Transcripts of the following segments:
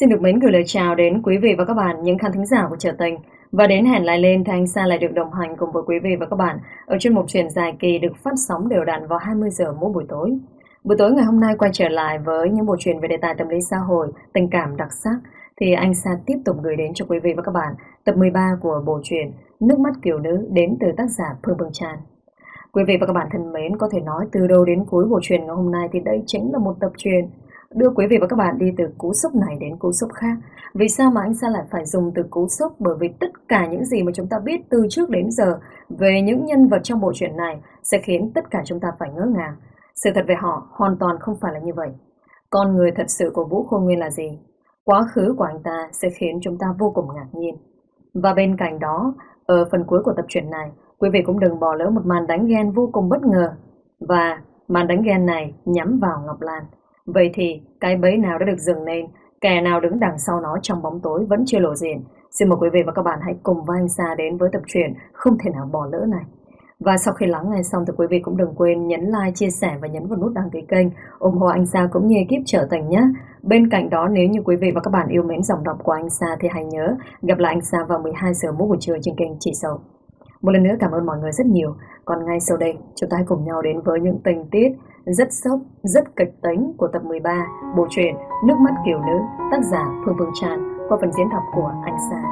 Xin được mến gửi lời chào đến quý vị và các bạn, những khán thính giả của Trở Tình. Và đến hẹn lại lên thì anh Sa lại được đồng hành cùng với quý vị và các bạn ở chuyên mục truyền dài kỳ được phát sóng đều đặn vào 20 giờ mỗi buổi tối. Buổi tối ngày hôm nay quay trở lại với những bộ truyền về đề tài tâm lý xã hội, tình cảm đặc sắc thì anh Sa tiếp tục gửi đến cho quý vị và các bạn tập 13 của bộ truyền Nước mắt kiểu nữ đến từ tác giả Phương Phương Tràn. Quý vị và các bạn thân mến, có thể nói từ đầu đến cuối bộ truyền ngày hôm nay thì đây chính là một tập truyền đưa quý vị và các bạn đi từ cú sốc này đến cú sốc khác. Vì sao mà anh Sa lại phải dùng từ cú sốc? Bởi vì tất cả những gì mà chúng ta biết từ trước đến giờ về những nhân vật trong bộ truyện này sẽ khiến tất cả chúng ta phải ngỡ ngàng. Sự thật về họ hoàn toàn không phải là như vậy. Con người thật sự của Vũ Khôi Nguyên là gì? Quá khứ của anh ta sẽ khiến chúng ta vô cùng ngạc nhiên. Và bên cạnh đó, ở phần cuối của tập truyện này, quý vị cũng đừng bỏ lỡ một màn đánh ghen vô cùng bất ngờ. Và màn đánh ghen này nhắm vào Ngọc Lan. Vậy thì cái bẫy nào đã được dừng lên, kẻ nào đứng đằng sau nó trong bóng tối vẫn chưa lộ diện. Xin mời quý vị và các bạn hãy cùng với anh Sa đến với tập truyện không thể nào bỏ lỡ này. Và sau khi lắng nghe xong thì quý vị cũng đừng quên nhấn like, chia sẻ và nhấn vào nút đăng ký kênh ủng hộ anh Sa cũng như ekip trở thành nhé. Bên cạnh đó nếu như quý vị và các bạn yêu mến dòng đọc của anh Sa thì hãy nhớ gặp lại anh Sa vào 12 giờ mỗi buổi trưa trên kênh Chỉ Sầu. Một lần nữa cảm ơn mọi người rất nhiều. Còn ngay sau đây, chúng ta hãy cùng nhau đến với những tình tiết rất sốc, rất kịch tính của tập 13 bộ truyện Nước mắt kiểu nữ, tác giả Phương Phương Tràn qua phần diễn đọc của Anh Sa.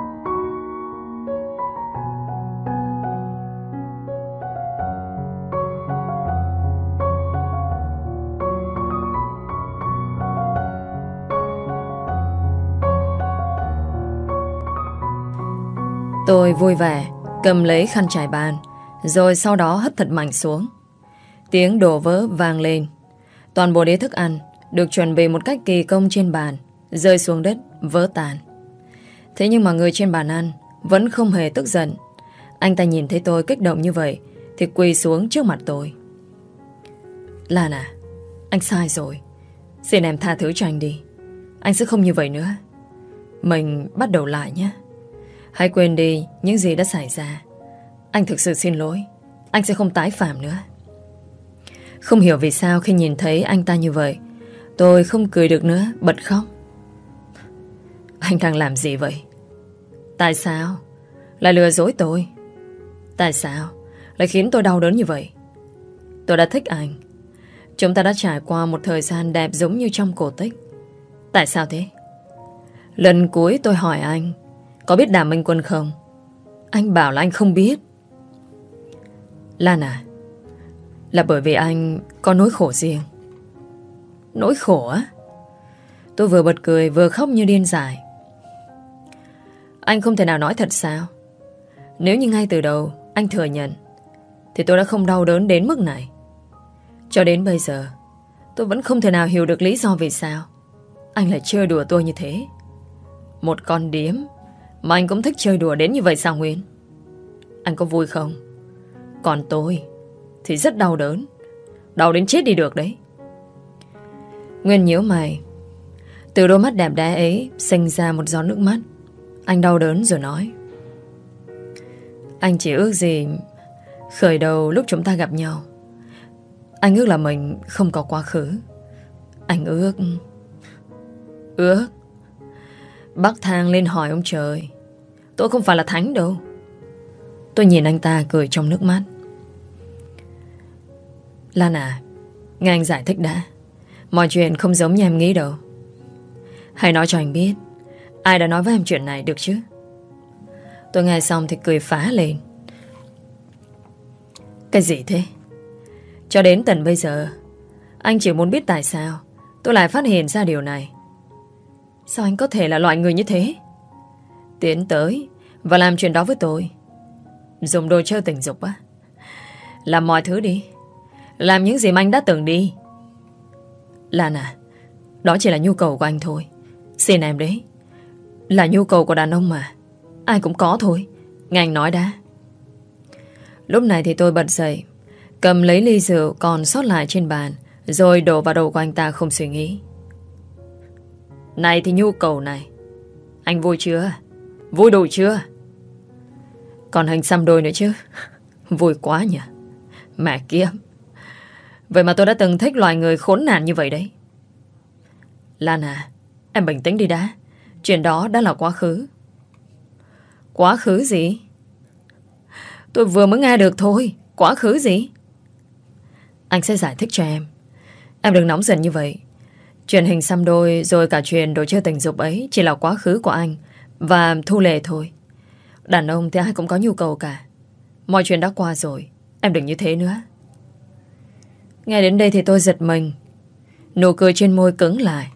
Tôi vui vẻ Cầm lấy khăn trải bàn, Rồi sau đó hất thật mạnh xuống. Tiếng đổ vỡ vang lên. Toàn bộ đĩa thức ăn Được chuẩn bị một cách kỳ công trên bàn, Rơi xuống đất, vỡ tàn. Thế nhưng mà người trên bàn ăn Vẫn không hề tức giận. Anh ta nhìn thấy tôi kích động như vậy Thì quỳ xuống trước mặt tôi. Lan à Anh sai rồi. Xin em tha thứ cho anh đi. Anh sẽ không như vậy nữa. Mình bắt đầu lại nhé. Hãy quên đi những gì đã xảy ra. Anh thực sự xin lỗi. Anh sẽ không tái phạm nữa. Không hiểu vì sao khi nhìn thấy anh ta như vậy, Tôi không cười được nữa, Bật khóc. Anh đang làm gì vậy? Tại sao? Lại lừa dối tôi. Tại sao Lại khiến tôi đau đớn như vậy? Tôi đã thích anh. Chúng ta đã trải qua một thời gian đẹp giống như trong cổ tích. Tại sao thế? Lần cuối tôi hỏi anh có biết Đàm Minh Quân không? Anh bảo là anh không biết. Lan à, là bởi vì anh có nỗi khổ riêng. Nỗi khổ á? Tôi vừa bật cười vừa khóc như điên dại. Anh không thể nào nói thật sao? Nếu như ngay từ đầu anh thừa nhận thì tôi đã không đau đớn đến mức này. Cho đến bây giờ tôi vẫn không thể nào hiểu được lý do vì sao anh lại chơi đùa tôi như thế. Một con điếm mà anh cũng thích chơi đùa đến như vậy sao Nguyên? Anh có vui không? Còn tôi thì rất đau đớn. Đau đến chết đi được đấy. Nguyên nhíu mày. Từ đôi mắt đẹp đẽ ấy sinh ra một giọt nước mắt. Anh đau đớn rồi nói. Anh chỉ ước gì khởi đầu lúc chúng ta gặp nhau. Anh ước là mình không có quá khứ. Anh ước... Ước... Bác thang lên hỏi ông trời Tôi không phải là thánh đâu. Tôi nhìn anh ta cười trong nước mắt. Lan à Nghe anh giải thích đã. Mọi chuyện không giống như em nghĩ đâu. Hãy nói cho anh biết, Ai đã nói với em chuyện này được chứ? Tôi nghe xong thì cười phá lên. Cái gì thế? Cho đến tận bây giờ, Anh chỉ muốn biết tại sao Tôi lại phát hiện ra điều này. Sao anh có thể là loại người như thế? Tiến tới Và làm chuyện đó với tôi. Dùng đồ chơi tình dục á. Làm mọi thứ đi. Làm những gì mà anh đã từng đi. Lan à Đó chỉ là nhu cầu của anh thôi. Xin em đấy. Là nhu cầu của đàn ông mà. Ai cũng có thôi. Nghe anh nói đã. Lúc này thì tôi bật dậy, Cầm lấy ly rượu còn sót lại trên bàn, Rồi đổ vào đầu của anh ta không suy nghĩ. Này thì nhu cầu này. Anh vui chưa? Vui đủ chưa Còn hình xăm đôi nữa chứ Vui quá nhỉ Mẹ kiếp Vậy mà tôi đã từng thích loài người khốn nạn như vậy đấy Lan à Em bình tĩnh đi đã Chuyện đó đã là quá khứ. Quá khứ gì? Tôi vừa mới nghe được thôi. Quá khứ gì? Anh sẽ giải thích cho em. Em đừng nóng giận như vậy. Chuyện hình xăm đôi rồi cả chuyện đồ chơi tình dục ấy chỉ là quá khứ của anh và thu lệ thôi. Đàn ông thì ai cũng có nhu cầu cả. Mọi chuyện đã qua rồi. Em đừng như thế nữa. Nghe đến đây thì tôi giật mình. Nụ cười trên môi cứng lại.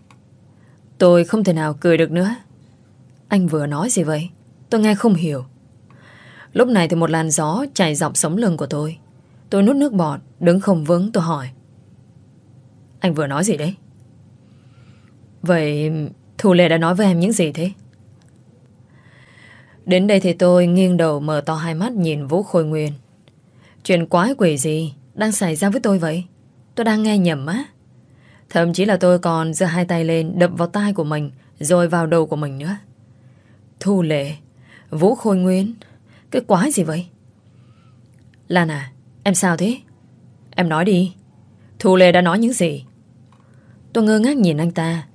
Tôi không thể nào cười được nữa. Anh vừa nói gì vậy? Tôi nghe không hiểu. Lúc này thì một làn gió chảy dọc sống lưng của tôi. Tôi nút nước bọt, đứng không vững tôi hỏi. Anh vừa nói gì đấy? Vậy Thu Lệ đã nói với em những gì thế? Đến đây thì tôi nghiêng đầu mở to hai mắt nhìn Vũ Khôi Nguyên. Chuyện quái quỷ gì đang xảy ra với tôi vậy? Tôi đang nghe nhầm á. Thậm chí là tôi còn giơ hai tay lên đập vào tai của mình rồi vào đầu của mình nữa. Thu Lệ, Vũ Khôi Nguyên, cái quái gì vậy? Lan à, em sao thế? Em nói đi. Thu Lệ đã nói những gì? Tôi ngơ ngác nhìn anh ta.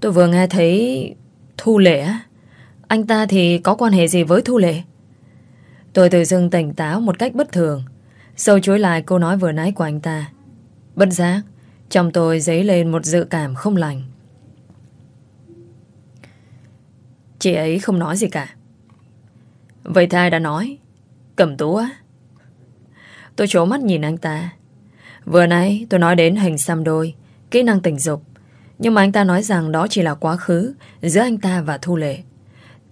Tôi vừa nghe thấy Thu Lệ á. Anh ta thì có quan hệ gì với Thu Lệ? Tôi tự dưng tỉnh táo một cách bất thường. Sâu chuối lại câu nói vừa nãy của anh ta. Bất giác, trong tôi dấy lên một dự cảm không lành. Chị ấy không nói gì cả. Vậy thai đã nói. Cầm tú á. Tôi trố mắt nhìn anh ta. Vừa nãy tôi nói đến hình xăm đôi, kỹ năng tình dục. Nhưng mà anh ta nói rằng đó chỉ là quá khứ giữa anh ta và Thu Lệ.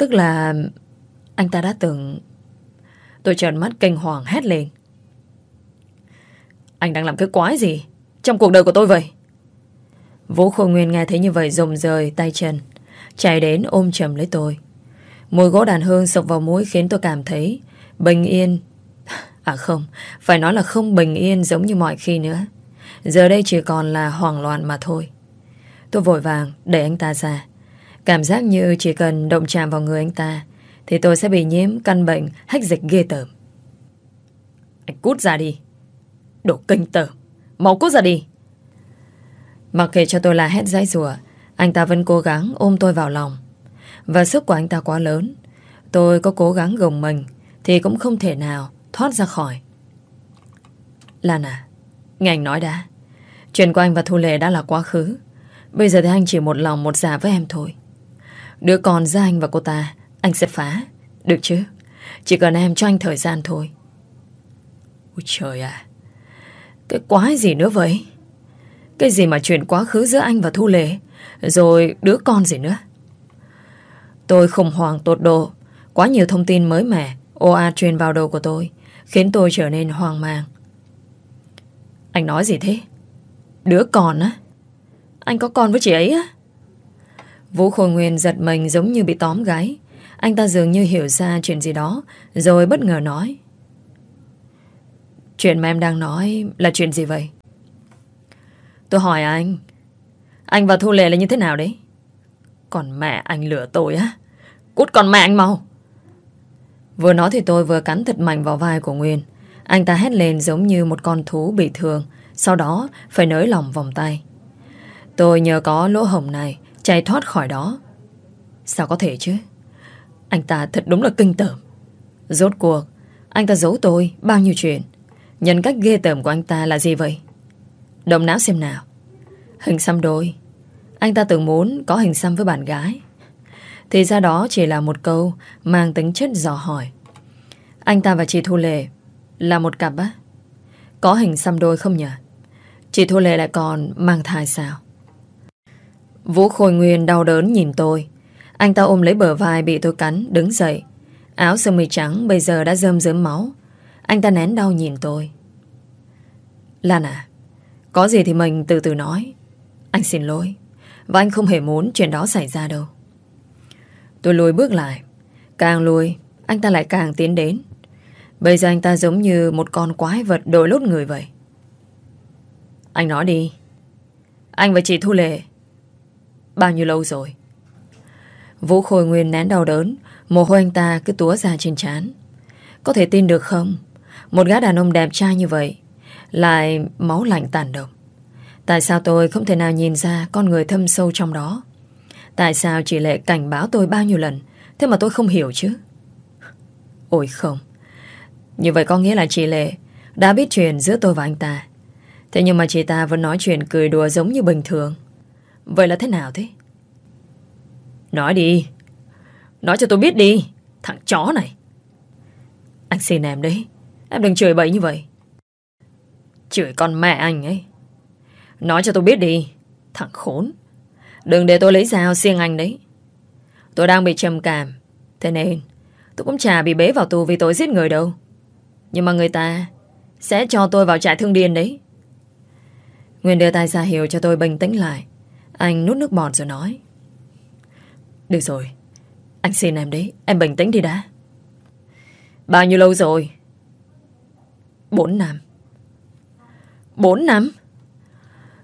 Tức là anh ta đã từng... Tôi trợn mắt kinh hoàng hét lên. Anh đang làm cái quái gì trong cuộc đời của tôi vậy? Vũ Khôi Nguyên nghe thấy như vậy rồng rời tay chân, chạy đến ôm chầm lấy tôi. Mùi gỗ đàn hương sộc vào mũi khiến tôi cảm thấy bình yên. À không, phải nói là không bình yên giống như mọi khi nữa. Giờ đây chỉ còn là hoảng loạn mà thôi. Tôi vội vàng đẩy anh ta ra. Cảm giác như chỉ cần động chạm vào người anh ta thì tôi sẽ bị nhiễm căn bệnh hách dịch ghê tởm. Anh cút ra đi. Đồ kinh tởm. Mau cút ra đi. Mặc kệ cho tôi là hét dãy rùa, anh ta vẫn cố gắng ôm tôi vào lòng. Và sức của anh ta quá lớn. Tôi có cố gắng gồng mình thì cũng không thể nào thoát ra khỏi. Lan à, nghe anh nói đã. Chuyện của anh và Thu Lệ đã là quá khứ. Bây giờ thì anh chỉ một lòng một dạ với em thôi. Đứa con ra anh và cô ta, anh sẽ phá. Được chứ? Chỉ cần em cho anh thời gian thôi. Ôi trời à. Cái quái gì nữa vậy? Cái gì mà chuyện quá khứ giữa anh và Thu Lệ Rồi đứa con gì nữa Tôi khủng hoảng tột độ Quá nhiều thông tin mới mẻ Ô a truyền vào đầu của tôi Khiến tôi trở nên hoang mang Anh nói gì thế Đứa con á Anh có con với chị ấy á Vũ Khôi Nguyên giật mình giống như bị tóm gáy Anh ta dường như hiểu ra chuyện gì đó, Rồi bất ngờ nói. Chuyện mà em đang nói là chuyện gì vậy? Tôi hỏi anh Anh và Thu Lệ là như thế nào đấy? Còn mẹ anh lừa tôi á, Cút con mẹ anh mau. Vừa nói thì tôi vừa cắn thật mạnh vào vai của Nguyên. Anh ta hét lên giống như một con thú bị thương, Sau đó phải nới lỏng vòng tay. Tôi nhờ có lỗ hồng này Chạy thoát khỏi đó. Sao có thể chứ? Anh ta thật đúng là kinh tởm. Rốt cuộc, Anh ta giấu tôi bao nhiêu chuyện? Nhân cách ghê tởm của anh ta là gì vậy? Động não xem nào. Hình xăm đôi. Anh ta từng muốn có hình xăm với bạn gái. Thì ra đó chỉ là một câu Mang tính chất dò hỏi. Anh ta và chị Thu Lệ Là một cặp á. Có hình xăm đôi không nhỉ? Chị Thu Lệ lại còn mang thai sao? Vũ Khôi Nguyên đau đớn nhìn tôi. Anh ta ôm lấy bờ vai bị tôi cắn, Đứng dậy. Áo sơ mi trắng bây giờ đã rơm rớm máu. Anh ta nén đau nhìn tôi. Lan à có gì thì mình từ từ nói. Anh xin lỗi, Và anh không hề muốn chuyện đó xảy ra đâu. Tôi lùi bước lại. Càng lùi, Anh ta lại càng tiến đến. Bây giờ anh ta giống như một con quái vật đội lốt người vậy. Anh nói đi. Anh và chị Thu Lệ Bao nhiêu lâu rồi? Vũ Khôi Nguyên nén đau đớn, Mồ hôi anh ta cứ túa ra trên trán. Có thể tin được không? Một gã đàn ông đẹp trai như vậy lại máu lạnh tàn độc. Tại sao tôi không thể nào nhìn ra Con người thâm sâu trong đó? Tại sao chị Lệ cảnh báo tôi bao nhiêu lần, Thế mà tôi không hiểu chứ? Ôi không. Như vậy có nghĩa là chị Lệ Đã biết chuyện giữa tôi và anh ta. Thế nhưng mà chị ta vẫn nói chuyện cười đùa giống như bình thường. Vậy là thế nào thế? Nói đi. Nói cho tôi biết đi, Thằng chó này. Anh xin em đấy. Em đừng chửi bậy như vậy. Chửi con mẹ anh ấy. Nói cho tôi biết đi, Thằng khốn. Đừng để tôi lấy dao xiêng anh đấy. Tôi đang bị trầm cảm. Thế nên, tôi cũng chả bị bế vào tù vì tôi giết người đâu. Nhưng mà người ta Sẽ cho tôi vào trại thương điên đấy. Nguyên đưa tay ra hiểu cho tôi bình tĩnh lại. Anh nút nước bọt rồi nói. Được rồi, Anh xin em đấy, Em bình tĩnh đi đã. Bao nhiêu lâu rồi? Bốn năm. Bốn năm?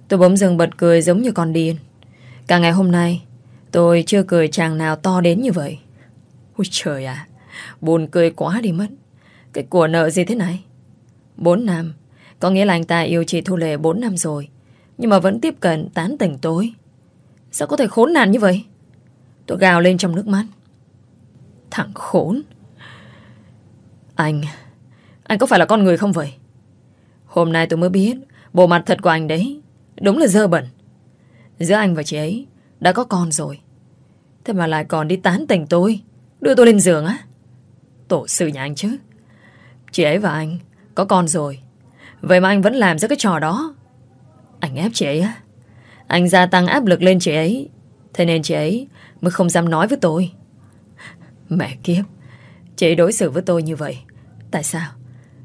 Tôi bỗng dừng bật cười giống như con điên. Cả ngày hôm nay, Tôi chưa cười chàng nào to đến như vậy. Ôi trời à Buồn cười quá đi mất. Cái của nợ gì thế này? Bốn năm, Có nghĩa là anh ta yêu chị Thu Lệ bốn năm rồi, Nhưng mà vẫn tiếp cận tán tỉnh tối. Sao có thể khốn nạn như vậy? Tôi gào lên trong nước mắt. Thằng khốn. Anh Anh có phải là con người không vậy? Hôm nay tôi mới biết, Bộ mặt thật của anh đấy, Đúng là dơ bẩn. Giữa anh và chị ấy Đã có con rồi. Thế mà lại còn đi tán tỉnh tôi, Đưa tôi lên giường á. Tổ sự nhà anh chứ. Chị ấy và anh có con rồi. Vậy mà anh vẫn làm ra cái trò đó. Anh ép chị ấy á. Anh gia tăng áp lực lên chị ấy. Thế nên chị ấy mới không dám nói với tôi. Mẹ kiếp, Chị ấy đối xử với tôi như vậy. Tại sao?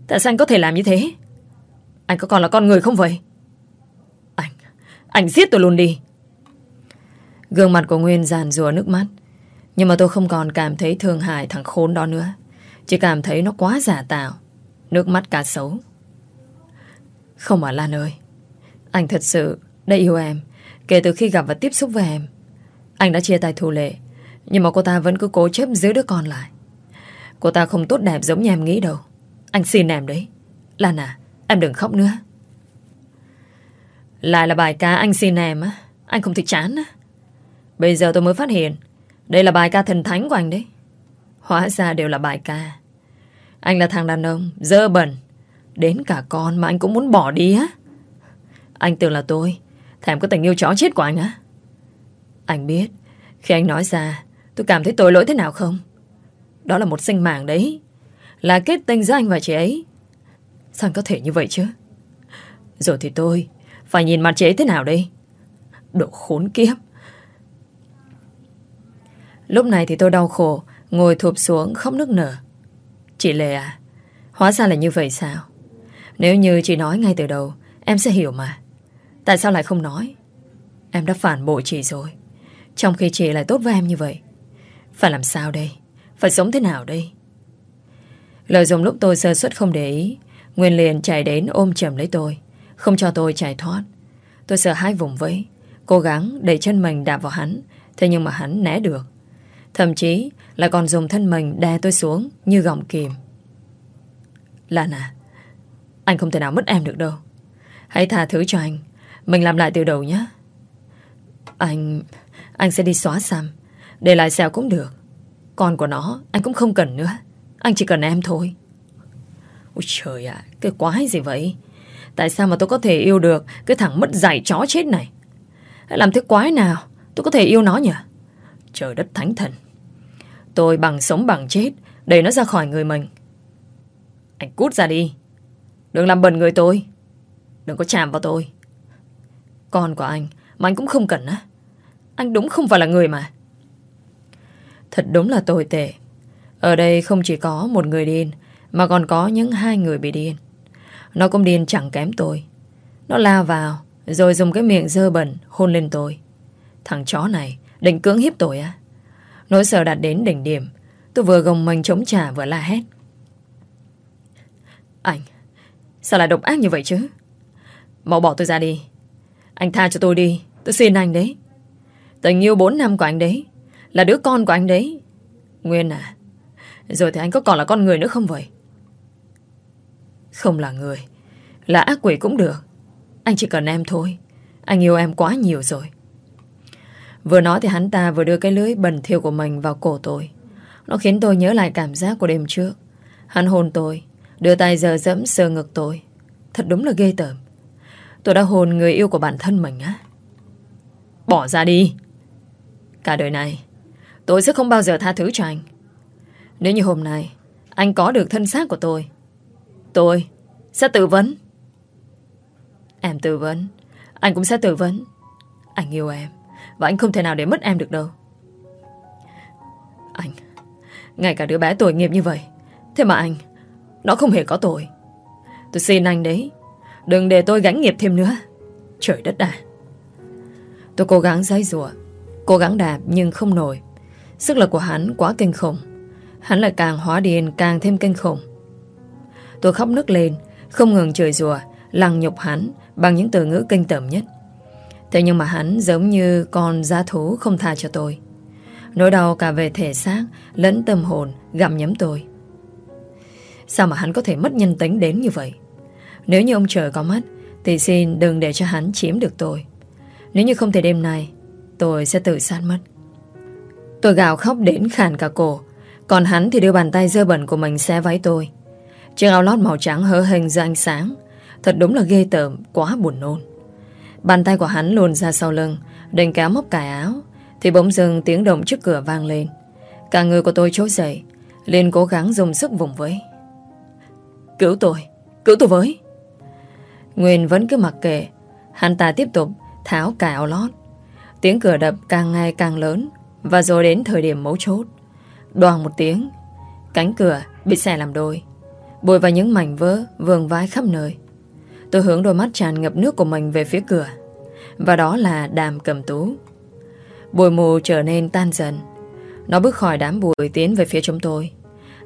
Tại sao anh có thể làm như thế? Anh có còn là con người không vậy? Anh Anh giết tôi luôn đi. Gương mặt của Nguyên giàn rùa nước mắt. Nhưng mà tôi không còn cảm thấy thương hại thằng khốn đó nữa. Chỉ cảm thấy nó quá giả tạo. Nước mắt cá sấu Không mà Lan ơi, Anh thật sự đã yêu em. Kể từ khi gặp và tiếp xúc với em, Anh đã chia tay Thu Lệ, Nhưng mà cô ta vẫn cứ cố chấp giữ đứa con lại. Cô ta không tốt đẹp giống như em nghĩ đâu. Anh xin em đấy. Lan à Em đừng khóc nữa. Lại là bài ca anh xin em á, Anh không thích chán á. Bây giờ tôi mới phát hiện, Đây là bài ca thần thánh của anh đấy. Hóa ra đều là bài ca. Anh là thằng đàn ông Dơ bẩn, Đến cả con mà anh cũng muốn bỏ đi á. Anh tưởng là tôi Thèm có tình yêu chó chết của anh á. Anh biết, Khi anh nói ra, Tôi cảm thấy tội lỗi thế nào không? Đó là một sinh mạng đấy, Là kết tình giữa anh và chị ấy. Sao anh có thể như vậy chứ? Rồi thì tôi Phải nhìn mặt chị ấy thế nào đây? Đồ khốn kiếp. Lúc này thì tôi đau khổ, Ngồi thụp xuống khóc nức nở. Chị Lê à Hóa ra là như vậy sao? Nếu như chị nói ngay từ đầu, Em sẽ hiểu mà. Tại sao lại không nói Em đã phản bội chị rồi Trong khi chị lại tốt với em như vậy Phải làm sao đây Phải sống thế nào đây Lợi dụng lúc tôi sơ suất không để ý Nguyên liền chạy đến ôm chầm lấy tôi Không cho tôi chạy thoát Tôi sợ hai vùng vẫy Cố gắng đẩy chân mình đạp vào hắn Thế nhưng mà hắn né được Thậm chí là còn dùng thân mình đè tôi xuống như gọng kìm. Lan à, anh không thể nào mất em được đâu. Hãy tha thứ cho anh. Mình làm lại từ đầu nhé. Anh... Anh sẽ đi xóa xăm. Để lại xèo cũng được. Con của nó, anh cũng không cần nữa. Anh chỉ cần em thôi. Ôi trời ạ, cái quái gì vậy? Tại sao mà tôi có thể yêu được cái thằng mất dạy chó chết này? Làm thế quái nào tôi có thể yêu nó nhỉ? Trời đất thánh thần Tôi bằng sống bằng chết để nó ra khỏi người mình Anh cút ra đi Đừng làm bẩn người tôi Đừng có chạm vào tôi con của anh, mà anh cũng không cần á. Anh đúng không phải là người mà. Thật đúng là tồi tệ. Ở đây không chỉ có một người điên, Mà còn có những hai người bị điên. Nó cũng điên chẳng kém tôi. Nó lao vào, Rồi dùng cái miệng dơ bẩn hôn lên tôi. Thằng chó này, Định cưỡng hiếp tôi á. Nỗi sợ đạt đến đỉnh điểm, Tôi vừa gồng mình chống trả vừa la hét. Anh, Sao lại độc ác như vậy chứ? Mau bỏ tôi ra đi. Anh tha cho tôi đi Tôi xin anh đấy Tình yêu 4 năm của anh đấy Là đứa con của anh đấy Nguyên à Rồi thì anh có còn là con người nữa không vậy Không là người Là ác quỷ cũng được Anh chỉ cần em thôi Anh yêu em quá nhiều rồi Vừa nói thì hắn ta vừa đưa cái lưới bẩn thiêu của mình vào cổ tôi. Nó khiến tôi nhớ lại cảm giác của đêm trước. Hắn hôn tôi, đưa tay giờ dẫm sờ ngực tôi. Thật đúng là ghê tởm. Tôi đã hồn người yêu của bản thân mình á. Bỏ ra đi. Cả đời này, tôi sẽ không bao giờ tha thứ cho anh. Nếu như hôm nay, anh có được thân xác của tôi, tôi sẽ tự vấn. Em tự vấn, anh cũng sẽ tự vấn. Anh yêu em, và anh không thể nào để mất em được đâu. Anh, ngay cả đứa bé tội nghiệp như vậy, thế mà anh, nó không hề có tội. Tôi xin anh đấy, đừng để tôi gánh nghiệp thêm nữa. Trời đất à. Tôi cố gắng giấy rùa, cố gắng đạp nhưng không nổi. Sức lực của hắn quá kinh khủng. Hắn lại càng hóa điên càng thêm kinh khủng. Tôi khóc nức lên, không ngừng chửi rùa, lăng nhục hắn bằng những từ ngữ kinh tởm nhất. Thế nhưng mà hắn giống như con giá thú không tha cho tôi. Nỗi đau cả về thể xác lẫn tâm hồn gặm nhấm tôi. Sao mà hắn có thể mất nhân tính đến như vậy? Nếu như ông trời có mắt, thì xin đừng để cho hắn chiếm được tôi. Nếu như không thể đêm nay, tôi sẽ tự sát mất. Tôi gào khóc đến khàn cả cổ. Còn hắn thì đưa bàn tay dơ bẩn của mình xé váy tôi. Chiếc áo lót màu trắng hớ hình ra ánh sáng. Thật đúng là ghê tởm, Quá buồn nôn. Bàn tay của hắn luồn ra sau lưng, Định kéo móc cài áo, Thì bỗng dưng tiếng động trước cửa vang lên. Cả người của tôi trỗi dậy, liền cố gắng dùng sức vùng với Cứu tôi Cứu tôi với! Nguyên vẫn cứ mặc kệ. Hắn ta tiếp tục tháo cài áo lót. Tiếng cửa đập càng ngày càng lớn, Và rồi đến thời điểm mấu chốt. Đoàn một tiếng, Cánh cửa bị xẻ làm đôi Bụi và những mảnh vỡ vương vãi khắp nơi. Tôi hướng đôi mắt tràn ngập nước của mình về phía cửa, Và đó là đàm cầm tú. Bụi mù trở nên tan dần. Nó bước khỏi đám bụi tiến về phía chúng tôi.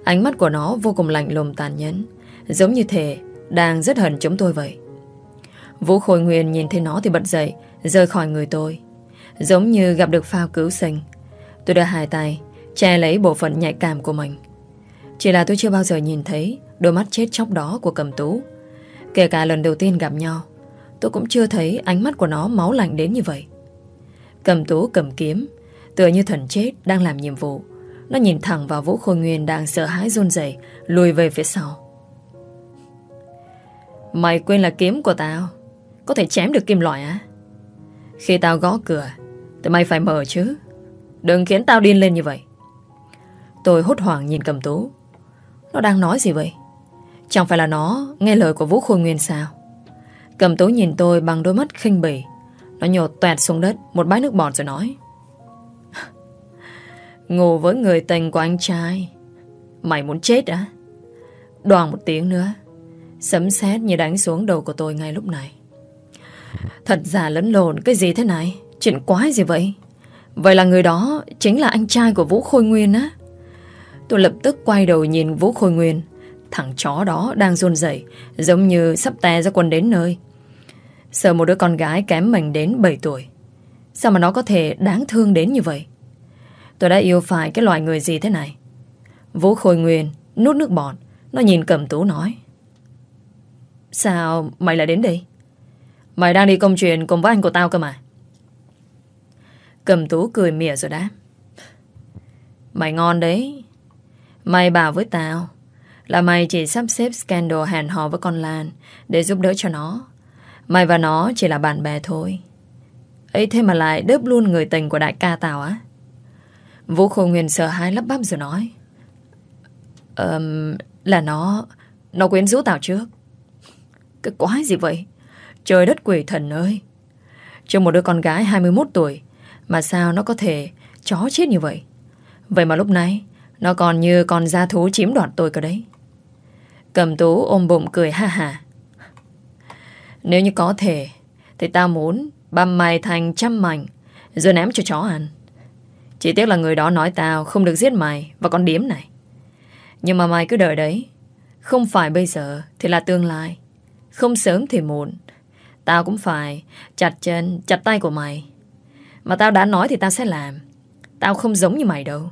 Ánh mắt của nó vô cùng lạnh lùng tàn nhẫn, Giống như thể Đang rất hận chúng tôi vậy. Vũ Khôi Nguyên nhìn thấy nó thì bật dậy, Rời khỏi người tôi. Giống như gặp được phao cứu sinh. Tôi đã hai tay, Che lấy bộ phận nhạy cảm của mình. Chỉ là tôi chưa bao giờ nhìn thấy Đôi mắt chết chóc đó của cầm tú. Kể cả lần đầu tiên gặp nhau, Tôi cũng chưa thấy ánh mắt của nó máu lạnh đến như vậy. Cầm tú cầm kiếm, Tựa như thần chết đang làm nhiệm vụ. Nó nhìn thẳng vào Vũ Khôi Nguyên Đang sợ hãi run rẩy, Lùi về phía sau. Mày quên là kiếm của tao. Có thể chém được kim loại á Khi tao gõ cửa, Thì mày phải mở chứ. Đừng khiến tao điên lên như vậy. Tôi hốt hoảng nhìn cầm tú. Nó đang nói gì vậy? Chẳng phải là nó nghe lời của Vũ Khôi Nguyên sao? Cầm tú nhìn tôi bằng đôi mắt khinh bỉ. Nó nhột toẹt xuống đất, Một bãi nước bọt rồi nói. Ngủ với người tình của anh trai. Mày muốn chết á? Đoàn một tiếng nữa. Sấm sét như đánh xuống đầu của tôi ngay lúc này. Thật giả lẫn lộn, Cái gì thế này? Chuyện quái gì vậy? Vậy là người đó chính là anh trai của Vũ Khôi Nguyên á. Tôi lập tức quay đầu nhìn Vũ Khôi Nguyên. Thằng chó đó đang run rẩy, Giống như sắp te ra quân đến nơi. Sợ một đứa con gái kém mình đến 7 tuổi. Sao mà nó có thể đáng thương đến như vậy? Tôi đã yêu phải cái loại người gì thế này? Vũ Khôi Nguyên Nút nước bọt, Nó nhìn cầm tú nói. Sao mày lại đến đây? Mày đang đi công chuyện cùng với anh của tao cơ mà. Cầm tú cười mỉa rồi đáp. Mày ngon đấy. Mày bảo với tao Là mày chỉ sắp xếp scandal hẹn hò với con Lan Để giúp đỡ cho nó. Mày và nó chỉ là bạn bè thôi. Ấy thế mà lại đớp luôn người tình của đại ca tao á. Vũ Khôi Nguyên sợ hãi lắp bắp rồi nói. Um, Là nó Nó quyến rũ tao trước. Cái quái gì vậy? Trời đất quỷ thần ơi. Cho một đứa con gái 21 tuổi, Mà sao nó có thể chó chết như vậy? Vậy mà lúc nãy Nó còn như con gia thú chiếm đoạt tôi cơ đấy. Cầm tú ôm bụng cười ha ha Nếu như có thể, Thì tao muốn Băm mày thành trăm mảnh, Rồi ném cho chó ăn. Chỉ tiếc là người đó nói tao không được giết mày Và con điếm này. Nhưng mà mày cứ đợi đấy. Không phải bây giờ thì là tương lai. Không sớm thì muộn Tao cũng phải chặt chân, chặt tay của mày Mà tao đã nói thì tao sẽ làm Tao không giống như mày đâu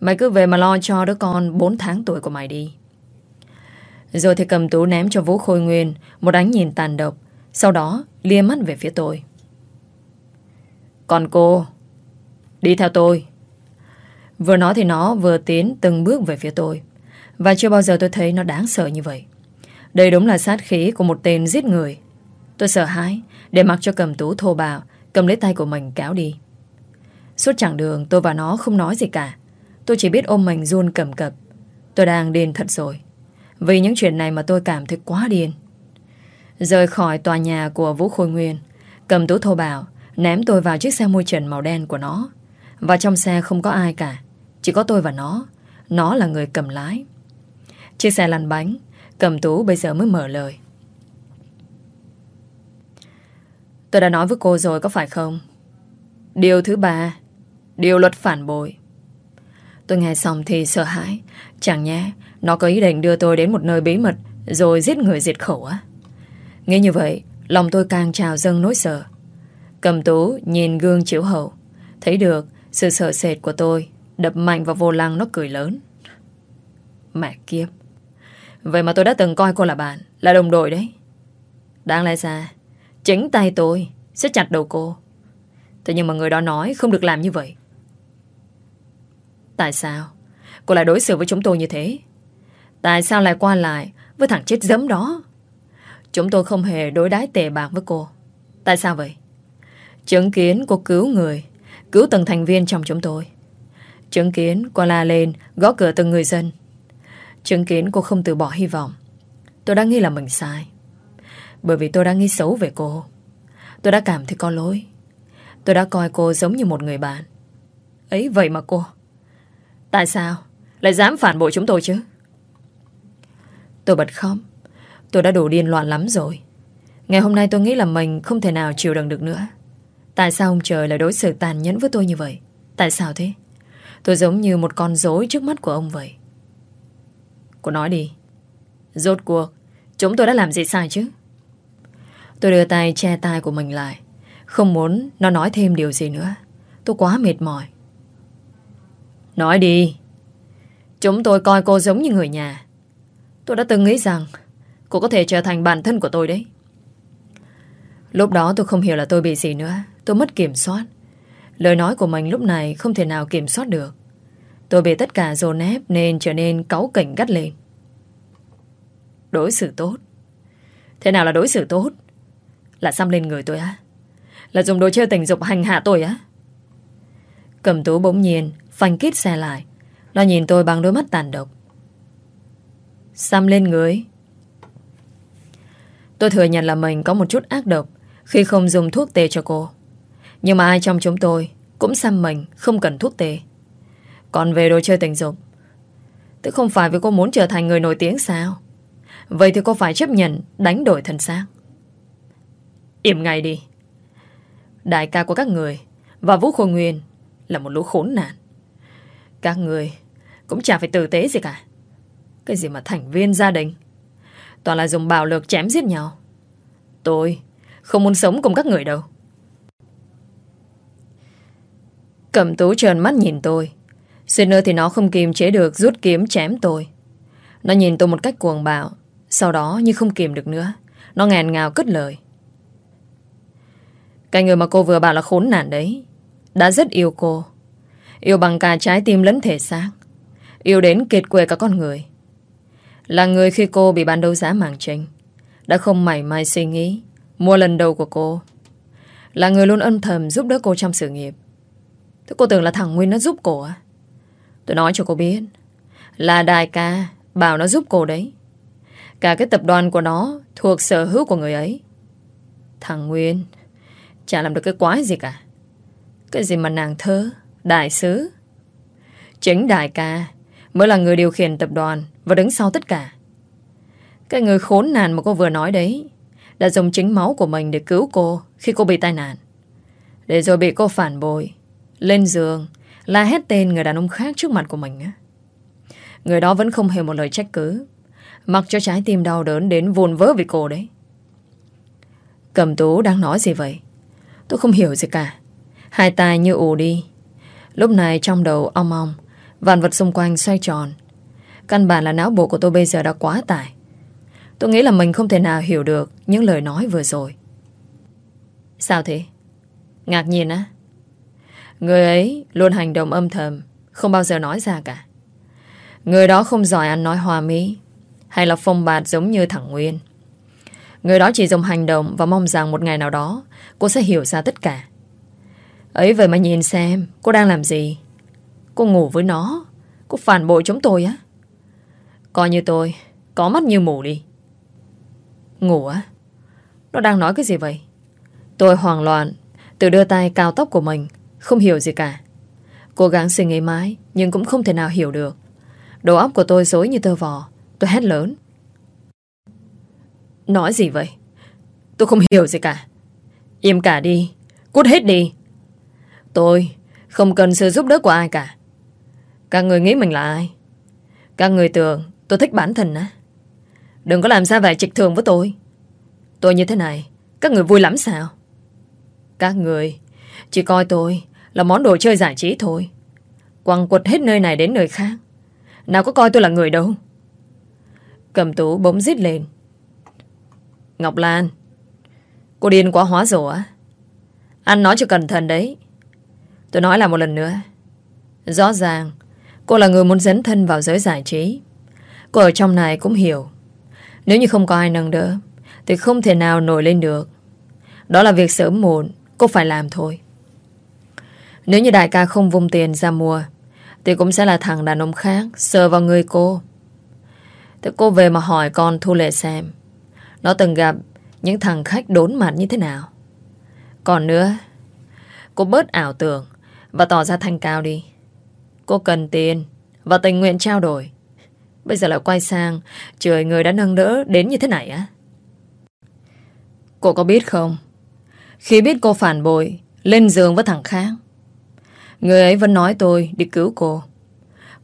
Mày cứ về mà lo cho đứa con 4 tháng tuổi của mày đi Rồi thì cầm tú ném cho Vũ Khôi Nguyên Một ánh nhìn tàn độc Sau đó lia mắt về phía tôi Còn cô Đi theo tôi. Vừa nói thì nó vừa tiến từng bước về phía tôi. Và chưa bao giờ tôi thấy nó đáng sợ như vậy. Đây đúng là sát khí của một tên giết người. Tôi sợ hãi để mặc cho cầm tú thô bạo cầm lấy tay của mình kéo đi. Suốt chặng đường tôi và nó không nói gì cả. Tôi chỉ biết ôm mình run cầm cập. Tôi đang điên thật rồi. Vì những chuyện này mà tôi cảm thấy quá điên. Rời khỏi tòa nhà của Vũ Khôi Nguyên, cầm tú thô bạo ném tôi vào chiếc xe môi trần màu đen của nó. Và trong xe không có ai cả. Chỉ có tôi và nó. Nó là người cầm lái. Chiếc xe lăn bánh, cầm tú bây giờ mới mở lời. Tôi đã nói với cô rồi có phải không? Điều thứ ba, điều luật phản bội. Tôi nghe xong thì sợ hãi. Chẳng nhé, nó có ý định đưa tôi đến một nơi bí mật rồi giết người diệt khẩu á. Nghĩ như vậy, lòng tôi càng trào dâng nỗi sợ. Cầm tú nhìn gương chiếu hậu, thấy được sự sợ sệt của tôi đập mạnh vào vô lăng nó cười lớn. Mẹ kiếp. Vậy mà tôi đã từng coi cô là bạn, là đồng đội đấy. Đáng lẽ ra, chính tay tôi sẽ chặt đầu cô. Thế nhưng mà người đó nói không được làm như vậy. Tại sao? Cô lại đối xử với chúng tôi như thế? Tại sao lại qua lại với thằng chết dấm đó? Chúng tôi không hề đối đái tệ bạc với cô. Tại sao vậy? Chứng kiến cô cứu người, cứu từng thành viên trong chúng tôi. Chứng kiến cô la lên, gõ cửa từng người dân. Chứng kiến cô không từ bỏ hy vọng. Tôi đã nghĩ là mình sai. Bởi vì tôi đã nghĩ xấu về cô. Tôi đã cảm thấy có lỗi. Tôi đã coi cô giống như một người bạn. Ấy vậy mà cô... Tại sao lại dám phản bội chúng tôi chứ? Tôi bật khóc. Tôi đã đủ điên loạn lắm rồi. Ngày hôm nay tôi nghĩ là mình không thể nào chịu đựng được nữa. Tại sao ông trời lại đối xử tàn nhẫn với tôi như vậy? Tại sao thế? Tôi giống như một con rối trước mắt của ông vậy. Cô nói đi. Rốt cuộc, chúng tôi đã làm gì sai chứ? Tôi đưa tay che tai của mình lại. Không muốn nó nói thêm điều gì nữa. Tôi quá mệt mỏi. Nói đi. Chúng tôi coi cô giống như người nhà. Tôi đã từng nghĩ rằng cô có thể trở thành bản thân của tôi đấy. Lúc đó tôi không hiểu là tôi bị gì nữa. Tôi mất kiểm soát. Lời nói của mình lúc này không thể nào kiểm soát được. Tôi bị tất cả dồn ép nên trở nên cáu cảnh gắt lên. Đối xử tốt. Thế nào là đối xử tốt? Là xăm lên người tôi á? Là dùng đồ chơi tình dục hành hạ tôi á? Cầm tú bỗng nhiên, phanh kít xe lại. Nó nhìn tôi bằng đôi mắt tàn độc. Xăm lên người. Tôi thừa nhận là mình có một chút ác độc khi không dùng thuốc tê cho cô. Nhưng mà ai trong chúng tôi cũng xăm mình không cần thuốc tê. Còn về đồ chơi tình dục, Tức không phải vì cô muốn trở thành người nổi tiếng sao Vậy thì cô phải chấp nhận Đánh đổi thân xác Im ngay đi Đại ca của các người Và Vũ Khôi Nguyên Là một lũ khốn nạn Các người cũng chả phải tử tế gì cả Cái gì mà thành viên gia đình, Toàn là dùng bạo lực chém giết nhau Tôi Không muốn sống cùng các người đâu Cẩm tú trợn mắt nhìn tôi Xuyên nữa thì nó không kìm chế được rút kiếm chém tôi. Nó nhìn tôi một cách cuồng bạo. Sau đó như không kìm được nữa. Nó ngàn ngào cất lời. Cái người mà cô vừa bảo là khốn nạn đấy. Đã rất yêu cô. Yêu bằng cả trái tim lẫn thể xác. Yêu đến kiệt quệ cả con người. Là người khi cô bị bán đấu giá mảng tranh. Đã không mảy may suy nghĩ. Mua lần đầu của cô. Là người luôn âm thầm giúp đỡ cô trong sự nghiệp. Thế cô tưởng là thằng Nguyên nó giúp cô à? Tôi nói cho cô biết, Là đại ca Bảo nó giúp cô đấy Cả cái tập đoàn của nó Thuộc sở hữu của người ấy Thằng Nguyên Chả làm được cái quái gì cả. Cái gì mà nàng thơ, Đại sứ? Chính đại ca Mới là người điều khiển tập đoàn Và đứng sau tất cả. Cái người khốn nạn mà cô vừa nói đấy Đã dùng chính máu của mình để cứu cô Khi cô bị tai nạn. Để rồi bị cô phản bội, Lên giường, La hét tên người đàn ông khác trước mặt của mình á. Người đó vẫn không hề một lời trách cứ, Mặc cho trái tim đau đớn đến vồn vỡ vì cô đấy. Cầm tú đang nói gì vậy? Tôi không hiểu gì cả. Hai tay như ù đi. Lúc này trong đầu ong ong, Vạn vật xung quanh xoay tròn. Căn bản là não bộ của tôi bây giờ đã quá tải. Tôi nghĩ là mình không thể nào hiểu được Những lời nói vừa rồi. Sao thế? Ngạc nhiên á. Người ấy luôn hành động âm thầm, Không bao giờ nói ra cả. Người đó không giỏi ăn nói hòa mỹ, Hay là phong bạt giống như thằng Nguyên. Người đó chỉ dùng hành động Và mong rằng một ngày nào đó Cô sẽ hiểu ra tất cả. Ấy vậy mà nhìn xem, Cô đang làm gì? Cô ngủ với nó. Cô phản bội chúng tôi á. Coi như tôi, Có mắt như mù đi. Ngủ á? Nó đang nói cái gì vậy? Tôi hoảng loạn, Tự đưa tay cao tóc của mình, Không hiểu gì cả. Cố gắng suy nghĩ mãi, Nhưng cũng không thể nào hiểu được. Đầu óc của tôi rối như tơ vò, Tôi hét lớn. Nói gì vậy? Tôi không hiểu gì cả. Im cả đi. Cút hết đi. Tôi không cần sự giúp đỡ của ai cả. Các người nghĩ mình là ai? Các người tưởng tôi thích bản thân á. Đừng có làm ra vẻ trịch thường với tôi. Tôi như thế này, Các người vui lắm sao? Các người Chỉ coi tôi là món đồ chơi giải trí thôi. Quăng quật hết nơi này đến nơi khác. Nào có coi tôi là người đâu? Cầm tú bỗng rít lên. Ngọc Lan Cô điên quá hóa rổ á. Anh nói cho cẩn thận đấy. Tôi nói là một lần nữa. Rõ ràng, Cô là người muốn dấn thân vào giới giải trí. Cô ở trong này cũng hiểu. Nếu như không có ai nâng đỡ, Thì không thể nào nổi lên được. Đó là việc sớm muộn, Cô phải làm thôi. Nếu như đại ca không vung tiền ra mua, Thì cũng sẽ là thằng đàn ông khác, Sờ vào người cô. Thế cô về mà hỏi con Thu Lệ xem, Nó từng gặp những thằng khách đốn mặt như thế nào? Còn nữa, Cô bớt ảo tưởng Và tỏ ra thanh cao đi. Cô cần tiền Và tình nguyện trao đổi. Bây giờ lại quay sang Trời người đã nâng đỡ đến như thế này á. Cô có biết không? Khi biết cô phản bội, Lên giường với thằng khác. Người ấy vẫn nói tôi đi cứu cô.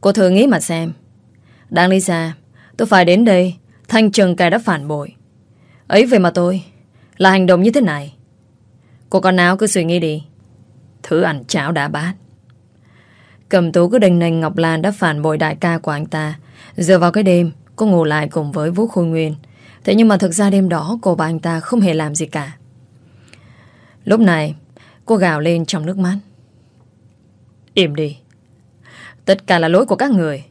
Cô thử nghĩ mà xem. Đáng lý ra, Tôi phải đến đây, Thanh trừng kẻ đã phản bội. Ấy về mà tôi, Là hành động như thế này. Cô con nào cứ suy nghĩ đi. Thứ ảnh cháo đã bát. Cầm tú cứ đình nành Ngọc Lan đã phản bội đại ca của anh ta. Giờ vào cái đêm, Cô ngủ lại cùng với Vũ Khôi Nguyên. Thế nhưng mà thực ra đêm đó, cô và anh ta không hề làm gì cả. Lúc này, Cô gào lên trong nước mắt. Im đi. Tất cả là lỗi của các người.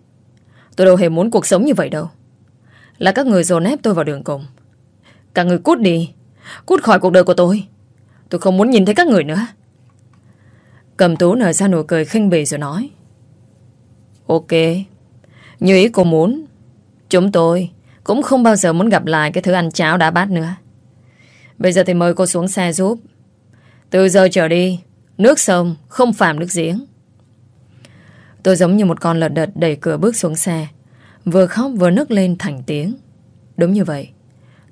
Tôi đâu hề muốn cuộc sống như vậy đâu. Là các người dồn ép tôi vào đường cùng cả người cút đi. Cút khỏi cuộc đời của tôi. Tôi không muốn nhìn thấy các người nữa. Cầm tú nở ra nụ cười khinh bỉ rồi nói. Ok. Như ý cô muốn, Chúng tôi cũng không bao giờ muốn gặp lại Cái thứ ăn cháo đã bát nữa. Bây giờ thì mời cô xuống xe giúp. Từ giờ trở đi, Nước sông không phạm nước giếng. Tôi giống như một con lợn đợt Đẩy cửa bước xuống xe, Vừa khóc vừa nức lên thành tiếng. Đúng như vậy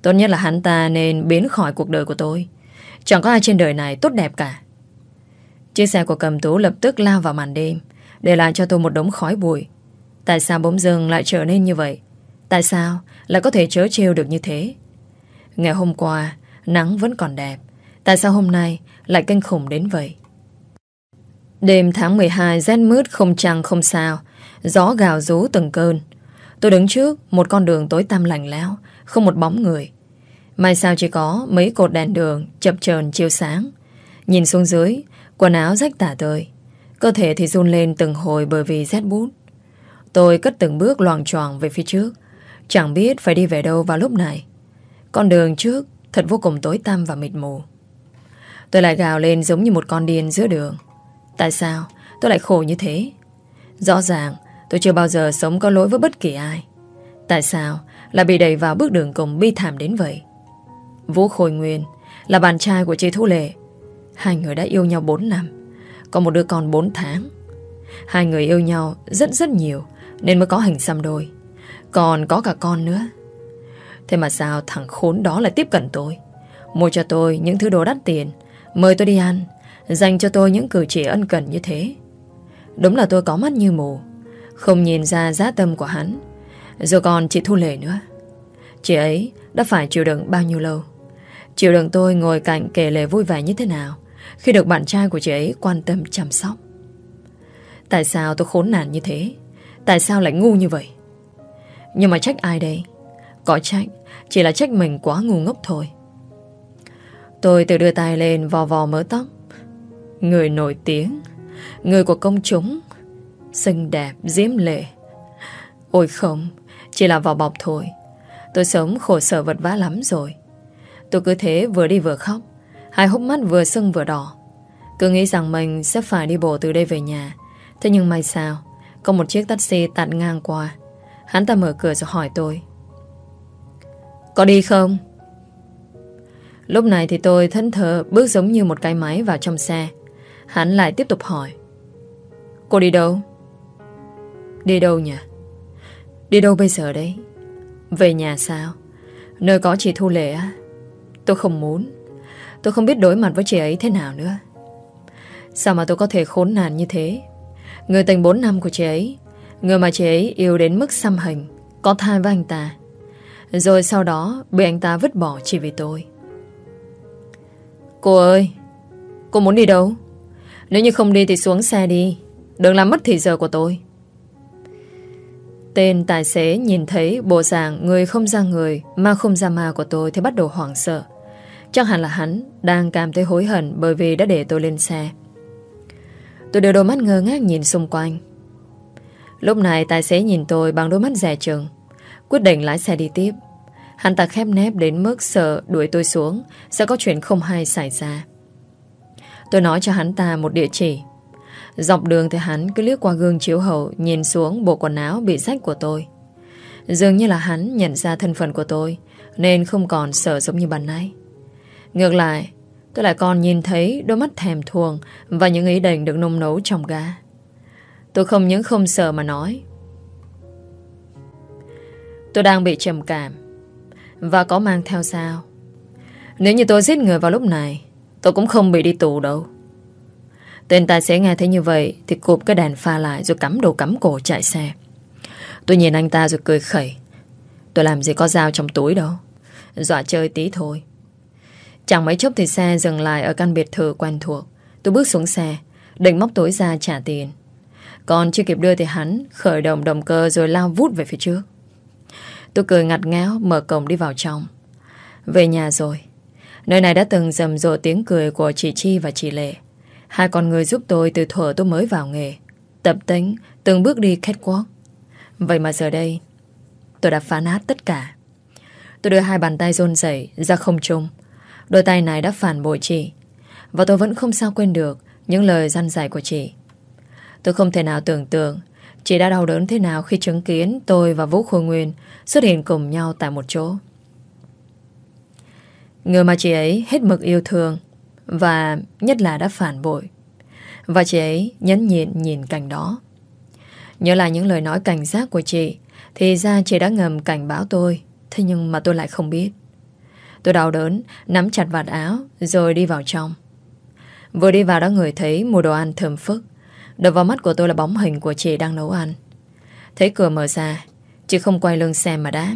Tốt nhất là hắn ta nên biến khỏi cuộc đời của tôi. Chẳng có ai trên đời này tốt đẹp cả. Chiếc xe của cầm tú lập tức lao vào màn đêm, Để lại cho tôi một đống khói bụi. Tại sao bỗng dưng lại trở nên như vậy? Tại sao lại có thể chớ trêu được như thế? Ngày hôm qua, Nắng vẫn còn đẹp. Tại sao hôm nay lại kinh khủng đến vậy? Đêm tháng 12 Rét mướt không trăng không sao. Gió gào rú từng cơn. Tôi đứng trước một con đường tối tăm lạnh lẽo, Không một bóng người. Mai sao chỉ có mấy cột đèn đường Chập chờn chiếu sáng. Nhìn xuống dưới, Quần áo rách tả tơi. Cơ thể thì run lên từng hồi bởi vì rét bút. Tôi cất từng bước loàng choàng về phía trước. Chẳng biết phải đi về đâu vào lúc này. Con đường trước Thật vô cùng tối tăm và mịt mù. Tôi lại gào lên giống như một con điên giữa đường. Tại sao tôi lại khổ như thế? Rõ ràng, tôi chưa bao giờ sống có lỗi với bất kỳ ai. Tại sao lại bị đẩy vào bước đường cùng bi thảm đến vậy? Vũ Khôi Nguyên, Là bạn trai của chị Thu Lệ. Hai người đã yêu nhau 4 năm, Có một đứa con 4 tháng. Hai người yêu nhau rất rất nhiều Nên mới có hình xăm đôi. Còn có cả con nữa. Thế mà sao thằng khốn đó lại tiếp cận tôi? Mua cho tôi những thứ đồ đắt tiền, Mời tôi đi ăn, Dành cho tôi những cử chỉ ân cần như thế. Đúng là tôi có mắt như mù, Không nhìn ra giá tâm của hắn. Rồi còn chị Thu Lệ nữa. Chị ấy đã phải chịu đựng bao nhiêu lâu? Chịu đựng tôi ngồi cạnh kể lệ vui vẻ như thế nào. Khi được bạn trai của chị ấy quan tâm chăm sóc. Tại sao tôi khốn nạn như thế? Tại sao lại ngu như vậy? Nhưng mà trách ai đây? Có trách Chỉ là trách mình quá ngu ngốc thôi. Tôi tự đưa tay lên vò vò mớ tóc. Người nổi tiếng Người của công chúng Xinh đẹp, diễm lệ. Ôi không Chỉ là vỏ bọc thôi. Tôi sống khổ sở vật vã lắm rồi. Tôi cứ thế vừa đi vừa khóc Hai hốc mắt vừa sưng vừa đỏ Cứ nghĩ rằng mình sẽ phải đi bộ từ đây về nhà Thế nhưng may sao, Có một chiếc taxi tạt ngang qua Hắn ta mở cửa rồi hỏi tôi Có đi không? Lúc này thì tôi thân thờ Bước giống như một cái máy vào trong xe Hắn lại tiếp tục hỏi Cô đi đâu? Đi đâu nhỉ? Đi đâu bây giờ đấy? Về nhà sao? Nơi có chị Thu Lệ á? Tôi không muốn. Tôi không biết đối mặt với chị ấy thế nào nữa. Sao mà tôi có thể khốn nạn như thế? Người tình 4 năm của chị ấy, Người mà chị ấy yêu đến mức xăm hình, Có thai với anh ta. Rồi sau đó bị anh ta vứt bỏ chỉ vì tôi. Cô ơi, Cô muốn đi đâu? Nếu như không đi thì xuống xe đi. Đừng làm mất thì giờ của tôi. Tên tài xế nhìn thấy bộ dạng người không ra người, mà không ra ma của tôi thì bắt đầu hoảng sợ. Chắc hẳn là hắn đang cảm thấy hối hận bởi vì đã để tôi lên xe. Tôi đưa đôi mắt ngơ ngác nhìn xung quanh. Lúc này tài xế nhìn tôi bằng đôi mắt rẻ trừng. Quyết định lái xe đi tiếp. Hắn ta khép nép đến mức sợ đuổi tôi xuống, sẽ có chuyện không hay xảy ra. Tôi nói cho hắn ta một địa chỉ Dọc đường thì hắn cứ liếc qua gương chiếu hậu, Nhìn xuống bộ quần áo bị rách của tôi Dường như là hắn nhận ra thân phận của tôi, Nên không còn sợ giống như ban nãy Ngược lại, Tôi lại còn nhìn thấy đôi mắt thèm thuồng Và những ý định được nung nấu trong gà. Tôi không những không sợ mà nói, Tôi đang bị trầm cảm Và có mang theo sao. Nếu như tôi giết người vào lúc này, Tôi cũng không bị đi tù đâu. Tên tài xế nghe thấy như vậy Thì cụp cái đèn pha lại Rồi cắm đầu cắm cổ chạy xe. Tôi nhìn anh ta rồi cười khẩy, Tôi làm gì có dao trong túi đâu, Dọa chơi tí thôi. Chẳng mấy chốc thì xe dừng lại Ở căn biệt thự quen thuộc. Tôi bước xuống xe, Định móc túi ra trả tiền. Còn chưa kịp đưa thì hắn Khởi động động cơ rồi lao vút về phía trước. Tôi cười ngặt ngáo Mở cổng đi vào trong. Về nhà rồi. Nơi này đã từng rầm rộ tiếng cười của chị Chi và chị Lệ. Hai con người giúp tôi từ thuở tôi mới vào nghề. Tập tính, Từng bước đi catwalk. Vậy mà giờ đây, Tôi đã phá nát tất cả. Tôi đưa hai bàn tay rôn rẩy ra không trung Đôi tay này đã phản bội chị. Và tôi vẫn không sao quên được Những lời răn dạy của chị. Tôi không thể nào tưởng tượng Chị đã đau đớn thế nào khi chứng kiến Tôi và Vũ Khôi Nguyên Xuất hiện cùng nhau tại một chỗ. Người mà chị ấy hết mực yêu thương và nhất là đã phản bội. Và chị ấy nhấn nhịn nhìn cảnh đó. Nhớ lại những lời nói cảnh giác của chị, Thì ra chị đã ngầm cảnh báo tôi, Thế nhưng mà tôi lại không biết. Tôi đau đớn, Nắm chặt vạt áo, Rồi đi vào trong. Vừa đi vào đó người thấy mùi đồ ăn thơm phức. Đập vào mắt của tôi là bóng hình của chị đang nấu ăn. Thấy cửa mở ra, Chị không quay lưng xem mà đáp.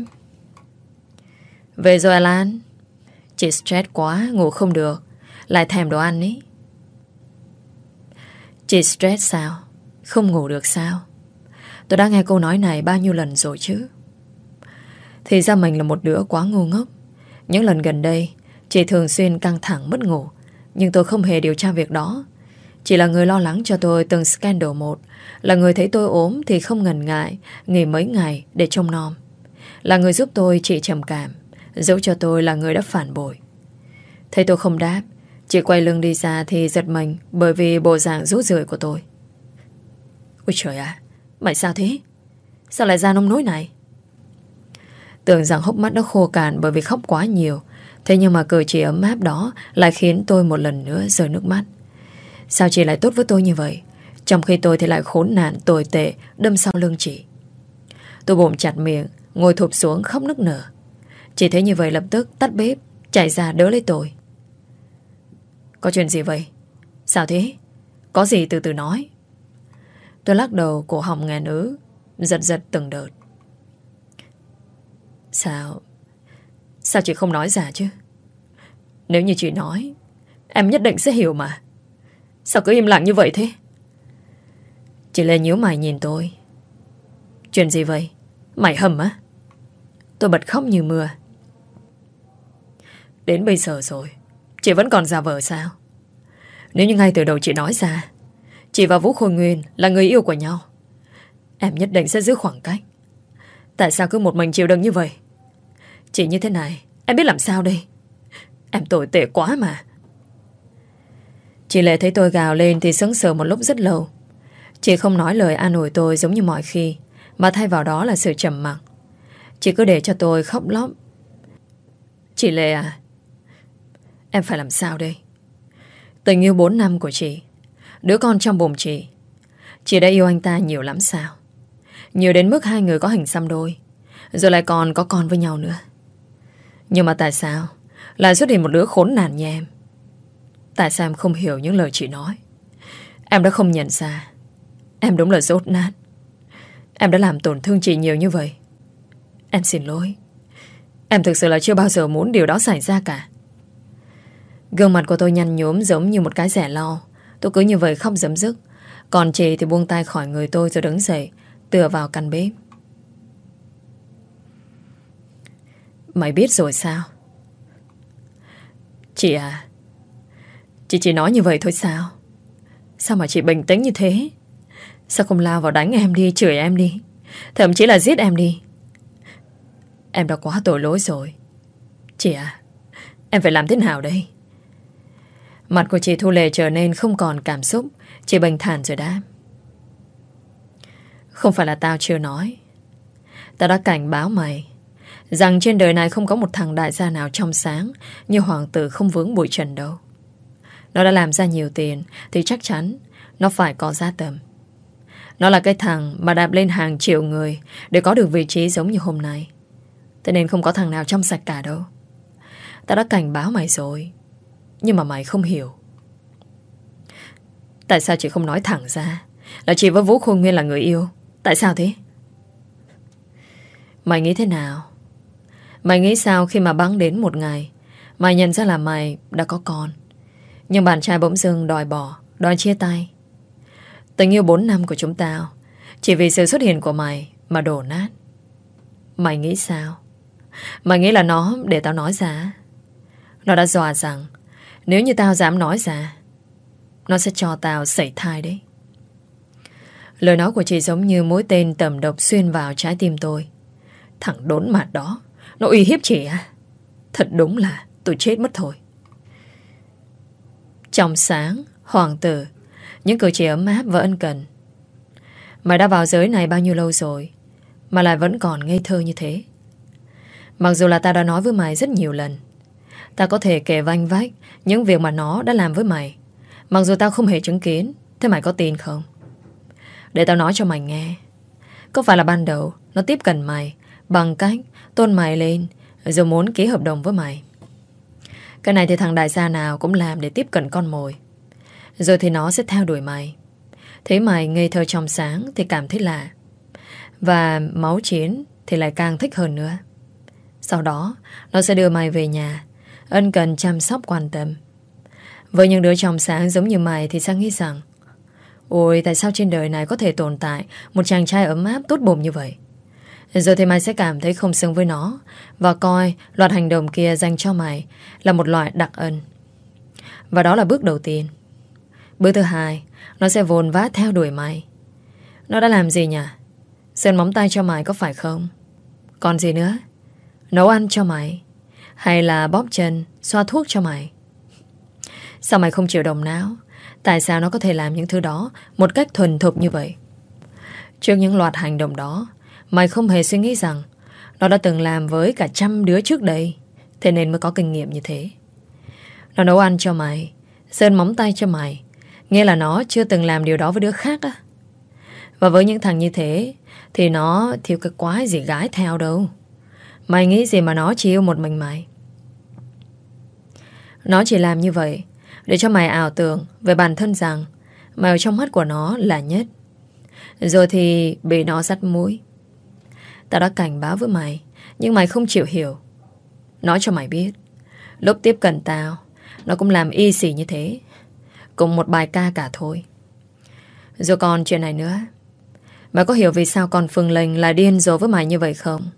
Về rồi Alan. Chị stress quá, Ngủ không được. Lại thèm đồ ăn ý. Chị stress sao? Không ngủ được sao? Tôi đã nghe câu nói này bao nhiêu lần rồi chứ? Thì ra mình là một đứa quá ngu ngốc. Những lần gần đây Chị thường xuyên căng thẳng mất ngủ Nhưng tôi không hề điều tra việc đó Chỉ là người lo lắng cho tôi từng scandal một Là người thấy tôi ốm Thì không ngần ngại Nghỉ mấy ngày để trông nom Là người giúp tôi chị trầm cảm giấu cho tôi là người đã phản bội Thấy tôi không đáp Chị quay lưng đi ra thì giật mình bởi vì bộ dạng rút rượi của tôi. Ôi trời ạ, mày sao thế? Sao lại ra nông nỗi này? Tưởng rằng hốc mắt nó khô cạn bởi vì khóc quá nhiều. Thế nhưng mà cử chỉ ấm áp đó lại khiến tôi một lần nữa rơi nước mắt. Sao chị lại tốt với tôi như vậy? Trong khi tôi thì lại khốn nạn, tồi tệ, đâm sau lưng chị. Tôi bụng chặt miệng, ngồi thụp xuống khóc nức nở. Chị thấy như vậy lập tức tắt bếp, chạy ra đỡ lấy tôi. Có chuyện gì vậy? Sao thế? Có gì từ từ nói. Tôi lắc đầu cổ họng ngàn ứ, giật giật từng đợt. Sao? Sao chị không nói ra chứ? Nếu như chị nói, em nhất định sẽ hiểu mà. Sao cứ im lặng như vậy thế? Chị lên nhíu mày nhìn tôi. Chuyện gì vậy? Mày hầm á? Tôi bật khóc như mưa. Đến bây giờ rồi Chị vẫn còn giả vờ sao Nếu như ngay từ đầu chị nói ra Chị và Vũ Khôi Nguyên là người yêu của nhau. Em nhất định sẽ giữ khoảng cách. Tại sao cứ một mình chịu đựng như vậy? Chị như thế này, em biết làm sao đây? Em tồi tệ quá mà. Chị Lệ thấy tôi gào lên thì sững sờ một lúc rất lâu. Chị không nói lời an ủi tôi giống như mọi khi, mà thay vào đó là sự trầm mặc. Chị cứ để cho tôi khóc lóc. Chị Lệ à, em phải làm sao đây? Tình yêu 4 năm của chị, đứa con trong bụng chị, chị đã yêu anh ta nhiều lắm sao? Nhiều đến mức hai người có hình xăm đôi, rồi lại còn có con với nhau nữa. Nhưng mà tại sao? Lại xuất hiện một đứa khốn nạn như em? Tại sao em không hiểu những lời chị nói? Em đã không nhận ra. Em đúng là rốt nát. Em đã làm tổn thương chị nhiều như vậy. Em xin lỗi. Em thực sự là chưa bao giờ muốn điều đó xảy ra cả. Gương mặt của tôi nhăn nhốm giống như một cái rẻ lo. Tôi cứ như vậy khóc dấm dứt. Còn chị thì buông tay khỏi người tôi rồi đứng dậy, Tựa vào căn bếp. Mày biết rồi sao? Chị à Chị chỉ nói như vậy thôi sao? Sao mà chị bình tĩnh như thế? Sao không lao vào đánh em đi, Chửi em đi? Thậm chí là giết em đi? Em đã quá tội lỗi rồi. Chị à Em phải làm thế nào đây? Mặt của chị Thu Lệ trở nên không còn cảm xúc. Chị bình thản rồi đáp. Không phải là tao chưa nói. Tao đã cảnh báo mày. Rằng trên đời này không có một thằng đại gia nào trong sáng Như hoàng tử không vướng bụi trần đâu. Nó đã làm ra nhiều tiền Thì chắc chắn Nó phải có giá tầm. Nó là cái thằng mà đạp lên hàng triệu người Để có được vị trí giống như hôm nay. Thế nên không có thằng nào trong sạch cả đâu. Ta đã cảnh báo mày rồi, Nhưng mà mày không hiểu. Tại sao chị không nói thẳng ra Là chị với Vũ Khôi Nguyên là người yêu? Tại sao thế? Mày nghĩ thế nào? Mày nghĩ sao khi mà bắn đến một ngày? Mày nhận ra là mày đã có con. Nhưng bạn trai bỗng dưng đòi bỏ, Đòi chia tay. Tình yêu 4 năm của chúng tao Chỉ vì sự xuất hiện của mày Mà đổ nát. Mày nghĩ sao? Mày nghĩ là nó để tao nói ra? Nó đã dọa rằng, Nếu như tao dám nói ra, Nó sẽ cho tao sảy thai đấy. Lời nói của chị giống như mối tên tầm độc xuyên vào trái tim tôi. Thẳng đốn mặt đó. Nó uy hiếp chị à? Thật đúng là tôi chết mất thôi. Trong sáng, Hoàng tử, Những cử chỉ ấm áp và ân cần Mày đã vào giới này bao nhiêu lâu rồi, Mà lại vẫn còn ngây thơ như thế. Mặc dù là ta đã nói với mày rất nhiều lần, Ta có thể kể vanh vách Những việc mà nó đã làm với mày. Mặc dù tao không hề chứng kiến, Thế mày có tin không? Để tao nói cho mày nghe, Có phải là ban đầu Nó tiếp cận mày Bằng cách tôn mày lên, Rồi muốn ký hợp đồng với mày. Cái này thì thằng đại gia nào cũng làm Để tiếp cận con mồi. Rồi thì nó sẽ theo đuổi mày. Thấy mày ngây thơ trong sáng Thì cảm thấy lạ. Và máu chiến thì lại càng thích hơn nữa. Sau đó, Nó sẽ đưa mày về nhà, Ân cần chăm sóc quan tâm. Với những đứa trong sáng giống như mày Thì sẽ nghĩ rằng, Ôi, tại sao trên đời này có thể tồn tại Một chàng trai ấm áp tốt bụng như vậy? Rồi thì mày sẽ cảm thấy không xứng với nó. Và coi, loạt hành động kia dành cho mày Là một loại đặc ân. Và đó là bước đầu tiên. Bước thứ hai, Nó sẽ vồn vã theo đuổi mày. Nó đã làm gì nhỉ? Sơn móng tay cho mày có phải không? Còn gì nữa? Nấu ăn cho mày? Hay là bóp chân, Xoa thuốc cho mày? Sao mày không chịu đồng não? Tại sao nó có thể làm những thứ đó Một cách thuần thục như vậy? Trước những loạt hành động đó Mày không hề suy nghĩ rằng Nó đã từng làm với cả trăm đứa trước đây. Thế nên mới có kinh nghiệm như thế. Nó nấu ăn cho mày, Sơn móng tay cho mày. Nghe là nó chưa từng làm điều đó với đứa khác á. Và với những thằng như thế, Thì nó thiếu cái quái gì gái theo đâu. Mày nghĩ gì mà nó chỉ yêu một mình mày? Nó chỉ làm như vậy Để cho mày ảo tưởng Về bản thân rằng Mày ở trong mắt của nó là nhất. Rồi thì bị nó dắt mũi. Tao đã cảnh báo với mày, Nhưng mày không chịu hiểu. Nói cho mày biết, Lúc tiếp cận tao, Nó cũng làm y xỉ như thế, Cùng một bài ca cả thôi. Rồi còn chuyện này nữa, Mày có hiểu vì sao con Phương Linh Là điên rồ với mày như vậy không?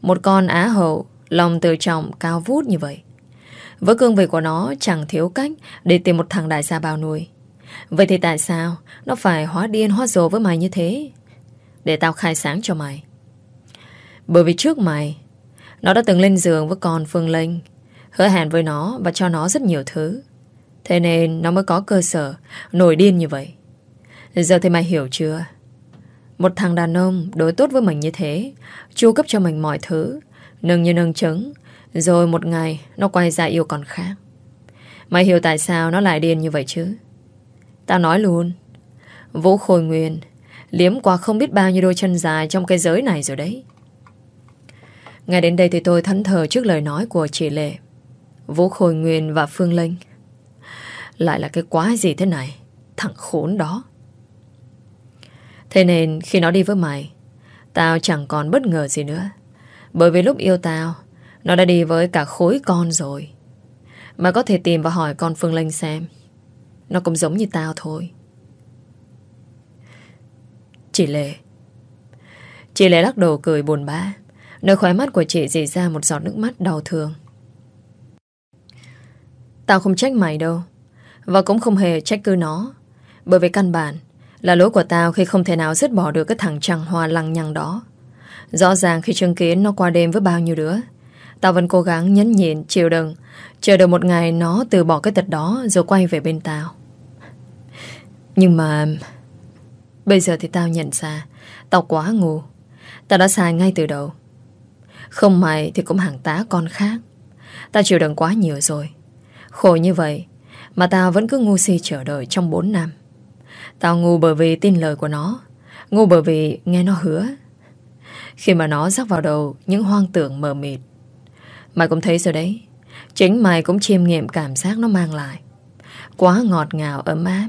Một con á hậu, Lòng tự trọng, cao vút như vậy. Với cương vị của nó chẳng thiếu cách Để tìm một thằng đại gia bao nuôi. Vậy thì tại sao Nó phải hóa điên hóa rồ với mày như thế? Để tao khai sáng cho mày. Bởi vì trước mày, Nó đã từng lên giường với con Phương Linh, Hứa hẹn với nó Và cho nó rất nhiều thứ. Thế nên nó mới có cơ sở Nổi điên như vậy. Giờ thì mày hiểu chưa? Một thằng đàn ông đối tốt với mình như thế, Chu cấp cho mình mọi thứ, Nâng như nâng trứng, Rồi một ngày nó quay ra yêu con khác. Mày hiểu tại sao nó lại điên như vậy chứ? Tao nói luôn, Vũ Khôi Nguyên Liếm qua không biết bao nhiêu đôi chân dài Trong cái giới này rồi đấy. Ngay đến đây thì tôi thẫn thờ Trước lời nói của chị Lệ. Vũ Khôi Nguyên và Phương Linh. Lại là cái quái gì thế này? Thằng khốn đó. Thế nên khi nó đi với mày, Tao chẳng còn bất ngờ gì nữa. Bởi vì lúc yêu tao, Nó đã đi với cả khối con rồi. Mà có thể tìm và hỏi con Phương Linh xem. Nó cũng giống như tao thôi. Chị Lệ. Chị Lệ lắc đầu cười buồn bã. Nơi khóe mắt của chị dì ra một giọt nước mắt đau thương. Tao không trách mày đâu, Và cũng không hề trách cứ nó. Bởi vì căn bản Là lỗi của tao khi không thể nào dứt bỏ được Cái thằng trăng hoa lăng nhằng đó. Rõ ràng khi chứng kiến nó qua đêm với bao nhiêu đứa, Tao vẫn cố gắng nhẫn nhịn, Chịu đựng, Chờ được một ngày nó từ bỏ cái tật đó Rồi quay về bên tao. Nhưng mà Bây giờ thì tao nhận ra Tao quá ngu. Tao đã sai ngay từ đầu. Không mày thì cũng hàng tá con khác. Ta chịu đựng quá nhiều rồi. Khổ như vậy, Mà tao vẫn cứ ngu si chờ đợi trong 4 năm. Tao ngu bởi vì tin lời của nó, Ngu bởi vì nghe nó hứa. Khi mà nó rắc vào đầu Những hoang tưởng mờ mịt, Mày cũng thấy rồi đấy. Chính mày cũng chiêm nghiệm cảm giác nó mang lại. Quá ngọt ngào, ấm áp.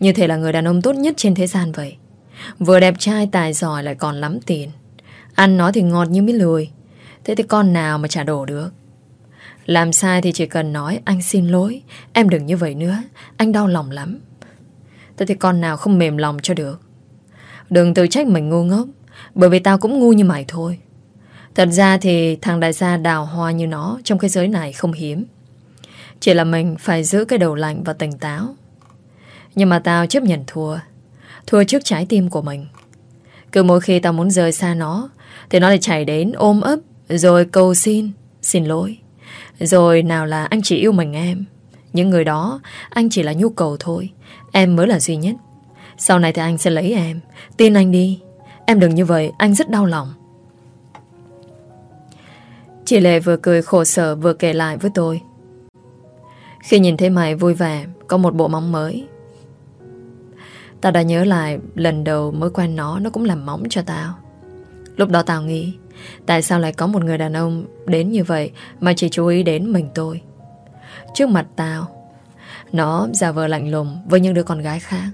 Như thể là người đàn ông tốt nhất trên thế gian vậy. Vừa đẹp trai tài giỏi lại còn lắm tiền. Ăn nó thì ngọt như miếng lười, Thế thì con nào mà trả đổ được? Làm sai thì chỉ cần nói Anh xin lỗi Em đừng như vậy nữa Anh đau lòng lắm. Thế thì con nào không mềm lòng cho được? Đừng tự trách mình ngu ngốc Bởi vì tao cũng ngu như mày thôi. Thật ra thì thằng đại gia đào hoa như nó Trong cái giới này không hiếm. Chỉ là mình phải giữ cái đầu lạnh và tỉnh táo. Nhưng mà tao chấp nhận thua. Thua trước trái tim của mình. Cứ mỗi khi tao muốn rời xa nó thì nó lại chạy đến ôm ấp, Rồi cầu xin Xin lỗi. Rồi nào là anh chỉ yêu mình em. Những người đó, Anh chỉ là nhu cầu thôi. Em mới là duy nhất. Sau này thì anh sẽ lấy em. Tin anh đi. Em đừng như vậy, Anh rất đau lòng. Chị Lệ vừa cười khổ sở vừa kể lại với tôi. Khi nhìn thấy mày vui vẻ, Có một bộ móng mới. Tao đã nhớ lại, Lần đầu mới quen nó Nó cũng làm móng cho tao. Lúc đó tao nghĩ, Tại sao lại có một người đàn ông Đến như vậy Mà chỉ chú ý đến mình tôi? Trước mặt tao, Nó giả vờ lạnh lùng với những đứa con gái khác.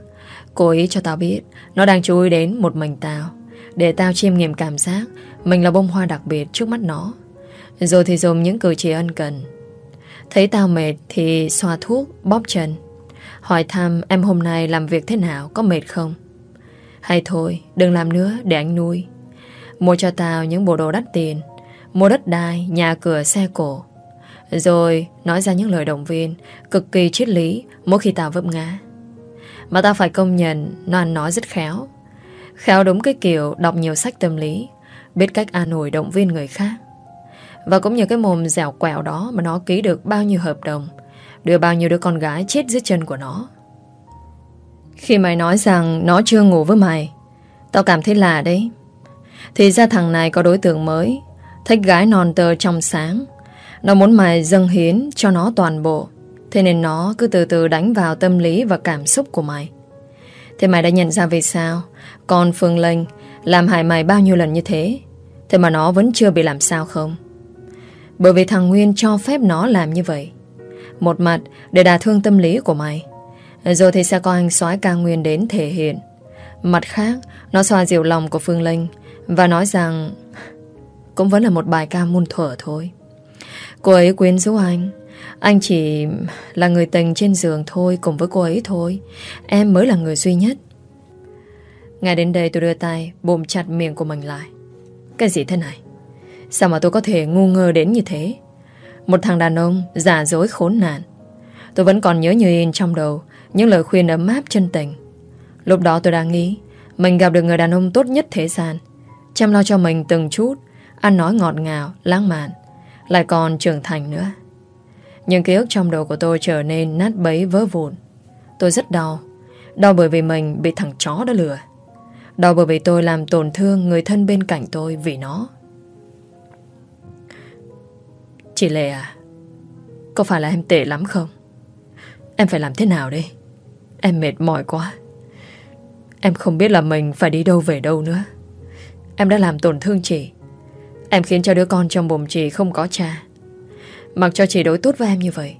Cố ý cho tao biết, Nó đang chú ý đến một mình tao. Để tao chiêm nghiệm cảm giác, Mình là bông hoa đặc biệt trước mắt nó. Rồi thì dùng những cử chỉ ân cần. Thấy tao mệt thì xoa thuốc, Bóp chân. Hỏi thăm em hôm nay làm việc thế nào, Có mệt không? Hay thôi, đừng làm nữa, để anh nuôi. Mua cho tao những bộ đồ đắt tiền. Mua đất đai, nhà cửa, xe cổ Rồi nói ra những lời động viên Cực kỳ triết lý Mỗi khi tao vấp ngã. Mà tao phải công nhận Nó ăn nói rất khéo. Khéo đúng cái kiểu đọc nhiều sách tâm lý Biết cách an ủi động viên người khác. Và cũng như cái mồm dẻo quẹo đó Mà nó ký được bao nhiêu hợp đồng Đưa bao nhiêu đứa con gái chết dưới chân của nó. Khi mày nói rằng Nó chưa ngủ với mày Tao cảm thấy lạ đấy thì ra thằng này có đối tượng mới. Thích gái non tơ trong sáng. Nó muốn mày dâng hiến cho nó toàn bộ. Thế nên nó cứ từ từ đánh vào tâm lý và cảm xúc của mày. Thế mày đã nhận ra vì sao? Con Phương Linh Làm hại mày bao nhiêu lần như thế? Thế mà nó vẫn chưa bị làm sao không? Bởi vì thằng Nguyên cho phép nó làm như vậy. Một mặt, để đả thương tâm lý của mày. Rồi thì sẽ có anh soái ca Nguyên đến thể hiện. Mặt khác, Nó xoa dịu lòng của Phương Linh và nói rằng, Cũng vẫn là một bài ca muôn thuở thôi. Cô ấy quyến rũ anh. Anh chỉ là người tình trên giường thôi, Cùng với cô ấy thôi. Em mới là người duy nhất. Ngay đến đây tôi đưa tay Bồm chặt miệng của mình lại. Cái gì thế này? Sao mà tôi có thể ngu ngơ đến như thế? Một thằng đàn ông giả dối khốn nạn. Tôi vẫn còn nhớ như in trong đầu Những lời khuyên ấm áp chân tình. Lúc đó tôi đang nghĩ, Mình gặp được người đàn ông tốt nhất thế gian. Chăm lo cho mình từng chút Ăn nói ngọt ngào, lãng mạn Lại còn trưởng thành nữa. Những ký ức trong đầu của tôi trở nên nát bấy vỡ vụn. Tôi rất đau Đau bởi vì mình bị thằng chó đó lừa Đau bởi vì tôi làm tổn thương người thân bên cạnh tôi vì nó. Chị Lệ à Có phải là em tệ lắm không? Em phải làm thế nào đây? Em mệt mỏi quá. Em không biết là mình phải đi đâu về đâu nữa. Em đã làm tổn thương chị. Em khiến cho đứa con trong bụng chị không có cha. Mặc cho chị đối tốt với em như vậy,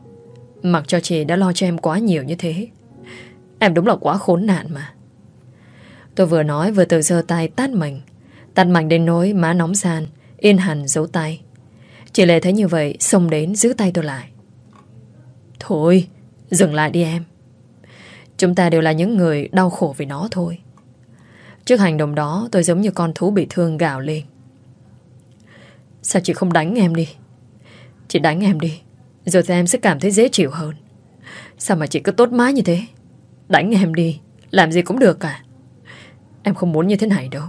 Mặc cho chị đã lo cho em quá nhiều như thế, Em đúng là quá khốn nạn mà. Tôi vừa nói vừa tự giơ tay tát mình Tát mạnh đến nỗi má nóng sàn, Yên hẳn giấu tay. Chị Lệ thấy như vậy, Xông đến giữ tay tôi lại. Thôi, dừng lại đi em. Chúng ta đều là những người đau khổ vì nó thôi. Trước hành động đó, Tôi giống như con thú bị thương gào lên. Sao chị không đánh em đi? Chị đánh em đi, Rồi thì em sẽ cảm thấy dễ chịu hơn. Sao mà chị cứ tốt má như thế? Đánh em đi, Làm gì cũng được cả. Em không muốn như thế này đâu.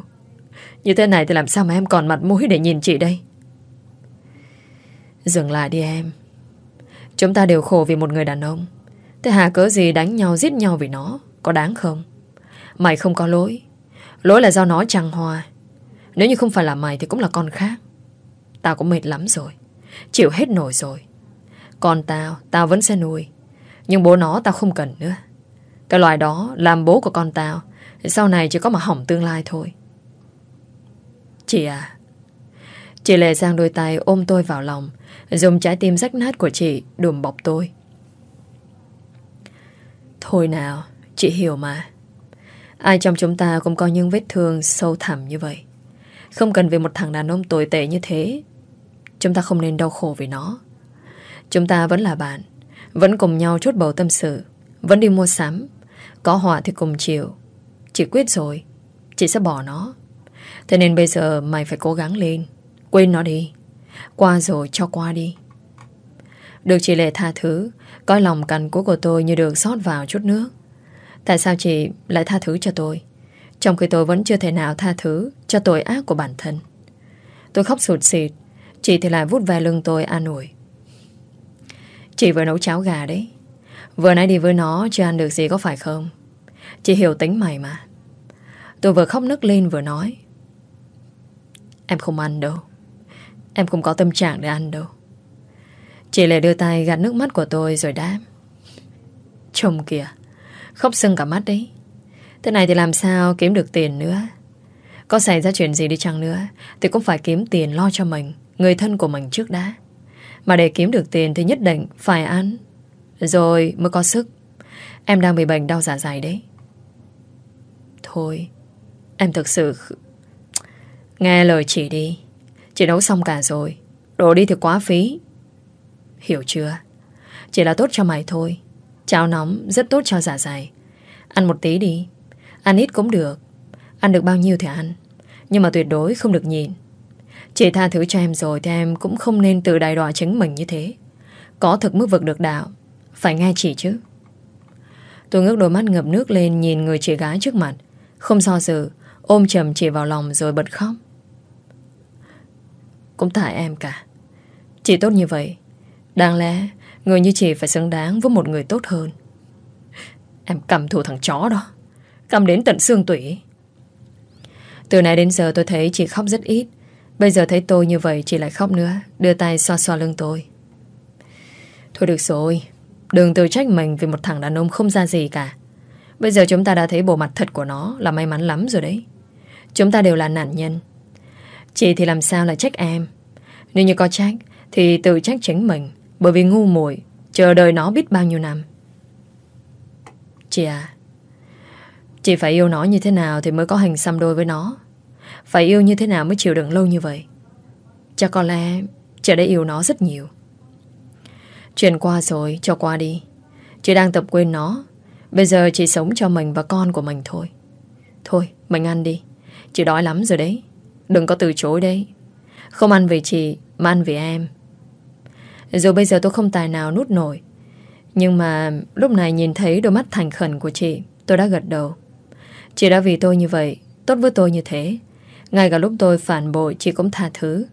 Như thế này thì làm sao mà em còn mặt mũi để nhìn chị đây? Dừng lại đi em. Chúng ta đều khổ vì một người đàn ông. Thế hà cớ gì đánh nhau, giết nhau vì nó? Có đáng không? Mày không có lỗi. Lỗi là do nó chăng hoa. Nếu như không phải là mày thì cũng là con khác. Tao cũng mệt lắm rồi. Chịu hết nổi rồi. Còn tao, tao vẫn sẽ nuôi. Nhưng bố nó tao không cần nữa. Cái loài đó làm bố của con tao Sau này chỉ có mà hỏng tương lai thôi. Chị à Chị lệ sang đôi tay ôm tôi vào lòng Dùng trái tim rách nát của chị đùm bọc tôi. Thôi nào Chị hiểu mà. Ai trong chúng ta cũng có những vết thương sâu thẳm như vậy. Không cần vì một thằng đàn ông tồi tệ như thế, Chúng ta không nên đau khổ vì nó. Chúng ta vẫn là bạn, Vẫn cùng nhau chốt bầu tâm sự, Vẫn đi mua sắm. Có họa thì cùng chịu Chị quyết rồi, Chị sẽ bỏ nó. Thế nên bây giờ mày phải cố gắng lên, Quên nó đi, Qua rồi cho qua đi. Được chị Lệ tha thứ Coi lòng cằn của tôi như được rót vào chút nước. Tại sao chị lại tha thứ cho tôi? Trong khi tôi vẫn chưa thể nào tha thứ Cho tội ác của bản thân. Tôi khóc sụt xịt Chị thì lại vút ve lưng tôi an ủi. Chị vừa nấu cháo gà đấy. Vừa nãy đi với nó, Chưa ăn được gì có phải không? Chị hiểu tính mày mà. Tôi vừa khóc nức lên vừa nói. Em không ăn đâu. Em không có tâm trạng để ăn đâu. Chị lại đưa tay gạt nước mắt của tôi rồi đáp. Chồng kìa. Khóc sưng cả mắt đấy. Thế này thì làm sao kiếm được tiền nữa? Có xảy ra chuyện gì đi chăng nữa, Thì cũng phải kiếm tiền lo cho mình, Người thân của mình trước đã. Mà để kiếm được tiền thì nhất định phải ăn. Rồi mới có sức. Em đang bị bệnh đau dạ dày đấy. Thôi, Em thực sự Nghe lời chị đi. Chị nấu xong cả rồi. Đồ đi thì quá phí. Hiểu chưa? Chỉ là tốt cho mày thôi. Cháo nóng, rất tốt cho dạ dày. Ăn một tí đi. Ăn ít cũng được. Ăn được bao nhiêu thì ăn. Nhưng mà tuyệt đối không được nhìn Chị tha thứ cho em rồi Thì em cũng không nên tự đài đọa chính mình như thế. Có thực mức vực được đạo, Phải nghe chị chứ. Tôi ngước đôi mắt ngập nước lên Nhìn người chị gái trước mặt. Không do dự, Ôm chầm chị vào lòng rồi bật khóc. Cũng tại em cả. Chị tốt như vậy, Đáng lẽ Người như chị phải xứng đáng với một người tốt hơn. Em cầm thù thằng chó đó. Cầm đến tận xương tủy. Từ nãy đến giờ tôi thấy chị khóc rất ít. Bây giờ thấy tôi như vậy, Chị lại khóc nữa. Đưa tay xoa xoa lưng tôi. Thôi được rồi. Đừng tự trách mình vì một thằng đàn ông không ra gì cả. Bây giờ chúng ta đã thấy bộ mặt thật của nó Là may mắn lắm rồi đấy. Chúng ta đều là nạn nhân. Chị thì làm sao lại trách em? Nếu như có trách, Thì tự trách chính mình. Bởi vì ngu muội, Chờ đợi nó biết bao nhiêu năm. Chị à Chị phải yêu nó như thế nào Thì mới có hình xăm đôi với nó? Phải yêu như thế nào mới chịu đựng lâu như vậy? Chắc có lẽ Chị đã yêu nó rất nhiều. Chuyện qua rồi, cho qua đi. Chị đang tập quên nó. Bây giờ chị sống cho mình và con của mình thôi. Thôi, mình ăn đi. Chị đói lắm rồi đấy. Đừng có từ chối đấy. Không ăn vì chị, mà ăn vì em. Dù bây giờ tôi không tài nào nút nổi, Nhưng mà lúc này nhìn thấy đôi mắt thành khẩn của chị, Tôi đã gật đầu. Chị đã vì tôi như vậy, Tốt với tôi như thế. Ngay cả lúc tôi phản bội, chị cũng tha thứ.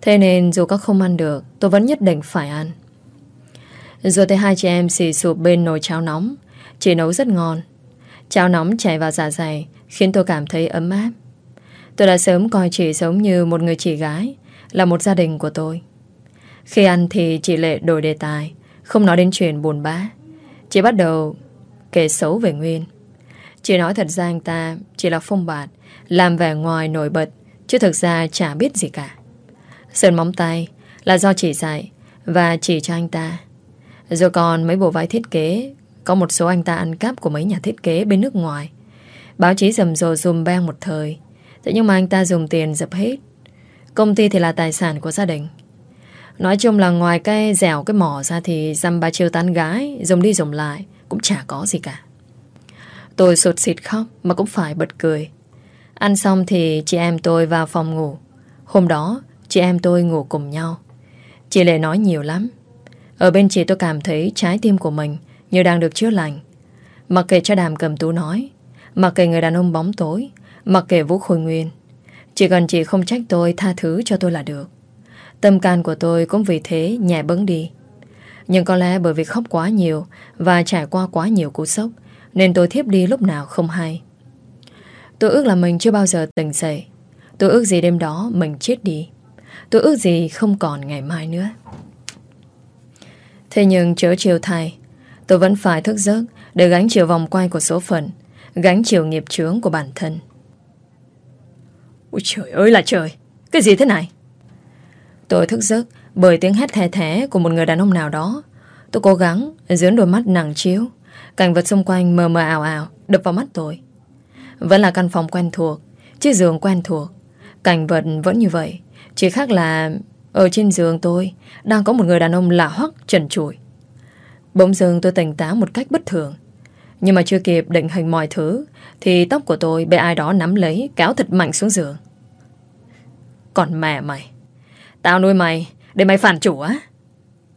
Thế nên dù có không ăn được, Tôi vẫn nhất định phải ăn. Rồi thấy hai chị em xì sụp bên nồi cháo nóng, Chị nấu rất ngon. Cháo nóng chảy vào dạ dày, Khiến tôi cảm thấy ấm áp. Tôi đã sớm coi chị giống như một người chị gái, Là một gia đình của tôi. Khi ăn thì chị Lệ đổi đề tài, Không nói đến chuyện buồn bã. Chị bắt đầu kể xấu về Nguyên. Chị nói thật ra anh ta Chỉ là phong bạt, Làm vẻ ngoài nổi bật, Chứ thực ra chả biết gì cả. Sơn móng tay là do chị dạy Và chỉ cho anh ta. Rồi còn mấy bộ váy thiết kế, Có một số anh ta ăn cắp của mấy nhà thiết kế bên nước ngoài. Báo chí rầm rộ dùm bang một thời, Thế nhưng mà anh ta dùng tiền dập hết. Công ty thì là tài sản của gia đình. Nói chung là ngoài cái dẻo, cái mỏ ra Thì dăm ba chiêu tán gái Dùng đi dùng lại, Cũng chả có gì cả. Tôi sụt xịt khóc, Mà cũng phải bật cười. Ăn xong thì chị em tôi vào phòng ngủ. Hôm đó, chị em tôi ngủ cùng nhau. Chị Lệ nói nhiều lắm. Ở bên chị tôi cảm thấy trái tim của mình Như đang được chữa lành. Mặc kệ cho đàm cầm tú nói, Mặc kệ người đàn ông bóng tối, Mặc kệ Vũ Khôi Nguyên, Chỉ cần chị không trách tôi tha thứ cho tôi là được. Tâm can của tôi cũng vì thế nhẹ bấn đi. Nhưng có lẽ bởi vì khóc quá nhiều Và trải qua quá nhiều cú sốc, Nên tôi thiếp đi lúc nào không hay. Tôi ước là mình chưa bao giờ tỉnh dậy. Tôi ước gì đêm đó mình chết đi. Tôi ước gì không còn ngày mai nữa. Thế nhưng chớ chiều thay Tôi vẫn phải thức giấc Để gánh chiều vòng quay của số phận, Gánh chiều nghiệp chướng của bản thân. Ôi trời ơi là trời! Cái gì thế này? Tôi thức giấc bởi tiếng hét thẻ thẻ Của một người đàn ông nào đó. Tôi cố gắng dưỡng đôi mắt nặng chiếu. Cảnh vật xung quanh mờ mờ ảo ảo Đập vào mắt tôi. Vẫn là căn phòng quen thuộc, Chiếc giường quen thuộc. Cảnh vật vẫn như vậy, Chỉ khác là Ở trên giường tôi Đang có một người đàn ông lạ hoắc, trần trụi. Bỗng dưng tôi tỉnh táo một cách bất thường. Nhưng mà chưa kịp định hình mọi thứ, Thì tóc của tôi bị ai đó nắm lấy, Kéo thật mạnh xuống giường. Còn mẹ mày. Tao nuôi mày, để mày phản chủ á.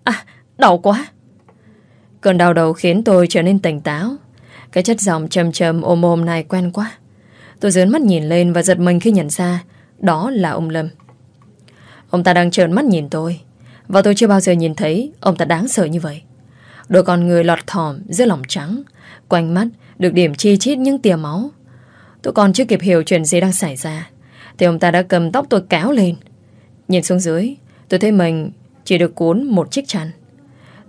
À đau quá. Cơn đau đầu khiến tôi trở nên tỉnh táo. Cái chất giọng trầm trầm ôm ôm này quen quá. Tôi dướn mắt nhìn lên và giật mình khi nhận ra Đó là ông Lâm. Ông ta đang trợn mắt nhìn tôi, Và tôi chưa bao giờ nhìn thấy Ông ta đáng sợ như vậy. Đôi con người lọt thỏm giữa lòng trắng, Quanh mắt được điểm chi chít những tia máu. Tôi còn chưa kịp hiểu chuyện gì đang xảy ra, Thì ông ta đã cầm tóc tôi kéo lên. Nhìn xuống dưới, Tôi thấy mình chỉ được cuốn một chiếc chăn.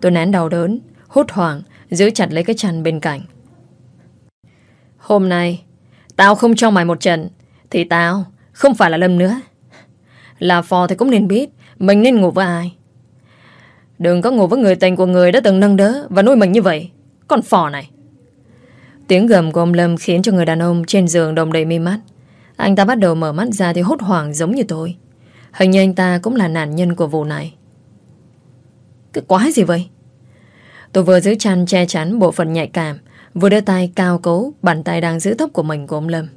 Tôi nén đau đớn, Hốt hoảng, Giữ chặt lấy cái chăn bên cạnh. Hôm nay, Tao không cho mày một trận, Thì tao không phải là Lâm nữa. Là phò thì cũng nên biết Mình nên ngủ với ai. Đừng có ngủ với người tình của người đã từng nâng đỡ Và nuôi mình như vậy. Con phò này. Tiếng gầm của ông Lâm khiến cho người đàn ông trên giường đồng đầy mi mắt. Anh ta bắt đầu mở mắt ra thì hốt hoảng giống như tôi. Hình như anh ta cũng là nạn nhân của vụ này. Cái quái gì vậy? Tôi vừa giữ chăn che chắn bộ phận nhạy cảm, Vừa đưa tay cao cố, Bàn tay đang giữ tóc của mình của ông Lâm.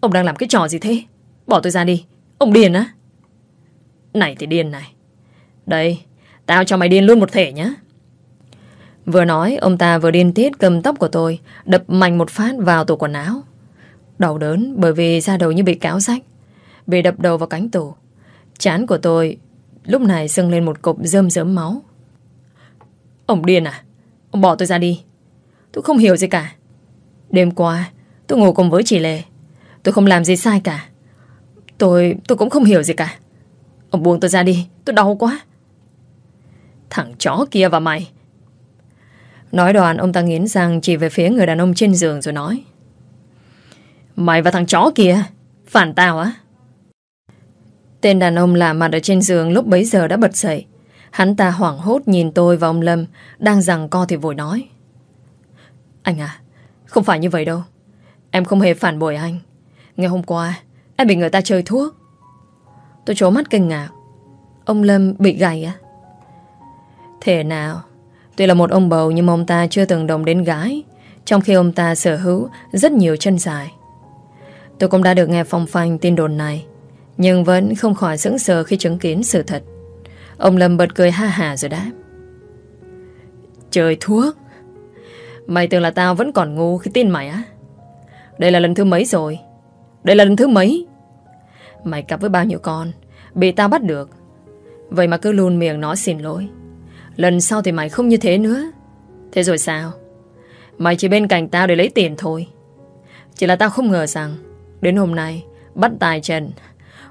Ông đang làm cái trò gì thế? Bỏ tôi ra đi. Ông điên á. Này thì điên này. Đây, Tao cho mày điên luôn một thể nhá. Vừa nói, Ông ta vừa điên tiết cầm tóc của tôi, Đập mạnh một phát vào tủ quần áo. Đau đớn bởi vì da đầu như bị cáo rách. Bị đập đầu vào cánh tủ Chán của tôi Lúc này sưng lên một cục rơm rớm máu. Ông điên à? Ông bỏ tôi ra đi. Tôi không hiểu gì cả. Đêm qua, tôi ngủ cùng với chị Lê. Tôi không làm gì sai cả. Tôi tôi cũng không hiểu gì cả. Ông buông tôi ra đi. Tôi đau quá. Thằng chó kia và mày. Nói đoàn ông ta nghiến răng chỉ về phía người đàn ông trên giường rồi nói. Mày và thằng chó kia, Phản tao á. Tên đàn ông lạ mặt ở trên giường lúc bấy giờ đã bật dậy. Hắn ta hoảng hốt nhìn tôi và ông Lâm, Đang rằng co thì vội nói. Anh à Không phải như vậy đâu. Em không hề phản bội anh. Ngày hôm qua, em bị người ta chơi thuốc. Tôi trố mắt kinh ngạc. Ông Lâm bị gầy á à? Thế nào? Tuy là một ông bầu nhưng ông ta chưa từng đồng đến gái. Trong khi ông ta sở hữu Rất nhiều chân dài. Tôi cũng đã được nghe phong phanh tin đồn này. Nhưng vẫn không khỏi sững sờ Khi chứng kiến sự thật. Ông Lâm bật cười ha hà rồi đáp. Trời thuốc! Mày tưởng là tao vẫn còn ngu khi tin mày á? Đây là lần thứ mấy rồi? Đây là lần thứ mấy? Mày cặp với bao nhiêu con, Bị tao bắt được. Vậy mà cứ luôn miệng nói xin lỗi. Lần sau thì mày không như thế nữa. Thế rồi sao? Mày chỉ bên cạnh tao để lấy tiền thôi. Chỉ là tao không ngờ rằng, Đến hôm nay, Bắt tài trần.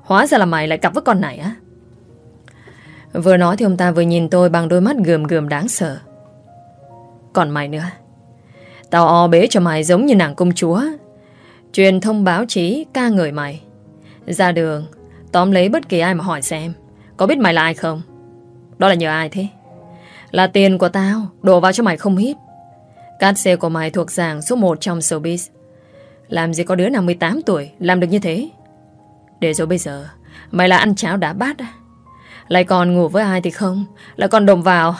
Hóa ra là mày lại cặp với con này á. Vừa nói thì ông ta vừa nhìn tôi Bằng đôi mắt gườm gườm đáng sợ. Còn mày nữa. Tao o bế cho mày giống như nàng công chúa. Truyền thông báo chí, ca ngợi mày. Ra đường, Tóm lấy bất kỳ ai mà hỏi xem, Có biết mày là ai không? Đó là nhờ ai thế? Là tiền của tao, Đổ vào cho mày không hít. Cát xe của mày thuộc dạng số 1 trong showbiz. Làm gì có đứa nào 18 tuổi Làm được như thế? Để rồi bây giờ, Mày là ăn cháo đã bát à Lại còn ngủ với ai thì không? Lại còn đồng vào.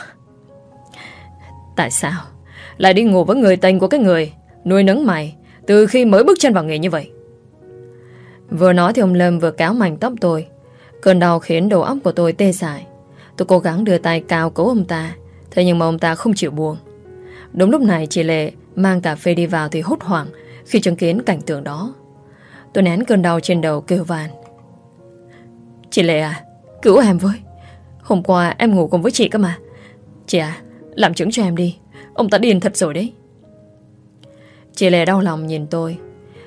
Tại sao Lại đi ngủ với người tình của cái người Nuôi nấng mày Từ khi mới bước chân vào nghề như vậy? Vừa nói thì ông Lâm vừa cáo mảnh tóc tôi. Cơn đau khiến đầu óc của tôi tê dại. Tôi cố gắng đưa tay cao cấu ông ta, Thế nhưng mà ông ta không chịu buông. Đúng lúc này chị Lệ mang cà phê đi vào thì hốt hoảng khi chứng kiến cảnh tượng đó. Tôi nén cơn đau trên đầu kêu van. Chị Lệ à, cứu em với. Hôm qua em ngủ cùng với chị cơ mà. Chị à, làm chứng cho em đi. Ông ta điên thật rồi đấy. Chị Lệ đau lòng nhìn tôi.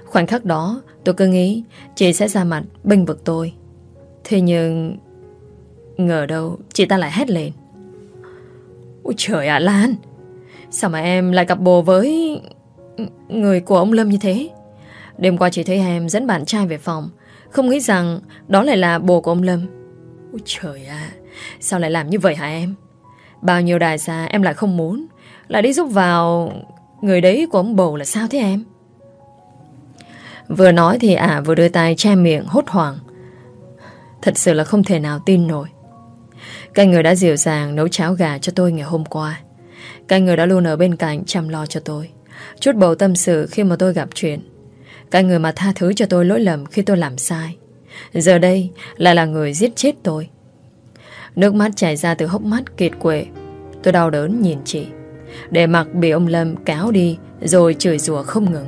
Khoảnh khắc đó tôi cứ nghĩ chị sẽ ra mặt bênh vực tôi. Thế nhưng... Ngờ đâu chị ta lại hét lên. Ôi trời ạ Lan Sao mà em lại gặp bồ với Người của ông Lâm như thế Đêm qua chỉ thấy em dẫn bạn trai về phòng. Không nghĩ rằng Đó lại là bồ của ông Lâm. Ôi trời ạ. Sao lại làm như vậy hả em? Bao nhiêu đại gia em lại không muốn. Lại đi giúp vào Người đấy của ông bầu là sao thế em? Vừa nói thì ả vừa đưa tay che miệng hốt hoảng. Thật sự là không thể nào tin nổi. Cái người đã dịu dàng nấu cháo gà cho tôi ngày hôm qua. Cái người đã luôn ở bên cạnh chăm lo cho tôi. Chút bầu tâm sự khi mà tôi gặp chuyện cái người mà tha thứ cho tôi lỗi lầm khi tôi làm sai. Giờ đây lại là người giết chết tôi. Nước mắt chảy ra từ hốc mắt kiệt quệ. Tôi đau đớn nhìn chị. Để mặc bị ông Lâm cáo đi, Rồi chửi rủa không ngừng.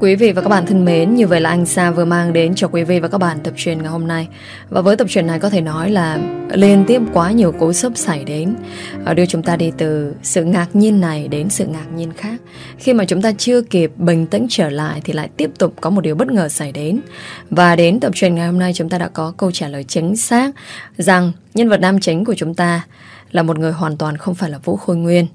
Quý vị và các bạn thân mến, như vậy là anh Sa vừa mang đến cho quý vị và các bạn tập truyền ngày hôm nay. Và với tập truyền này có thể nói là liên tiếp quá nhiều cú sốc xảy đến, đưa chúng ta đi từ sự ngạc nhiên này đến sự ngạc nhiên khác. Khi mà chúng ta chưa kịp bình tĩnh trở lại thì lại tiếp tục có một điều bất ngờ xảy đến. Và đến tập truyền ngày hôm nay chúng ta đã có câu trả lời chính xác rằng nhân vật nam chính của chúng ta là một người hoàn toàn không phải là Vũ Khôi Nguyên.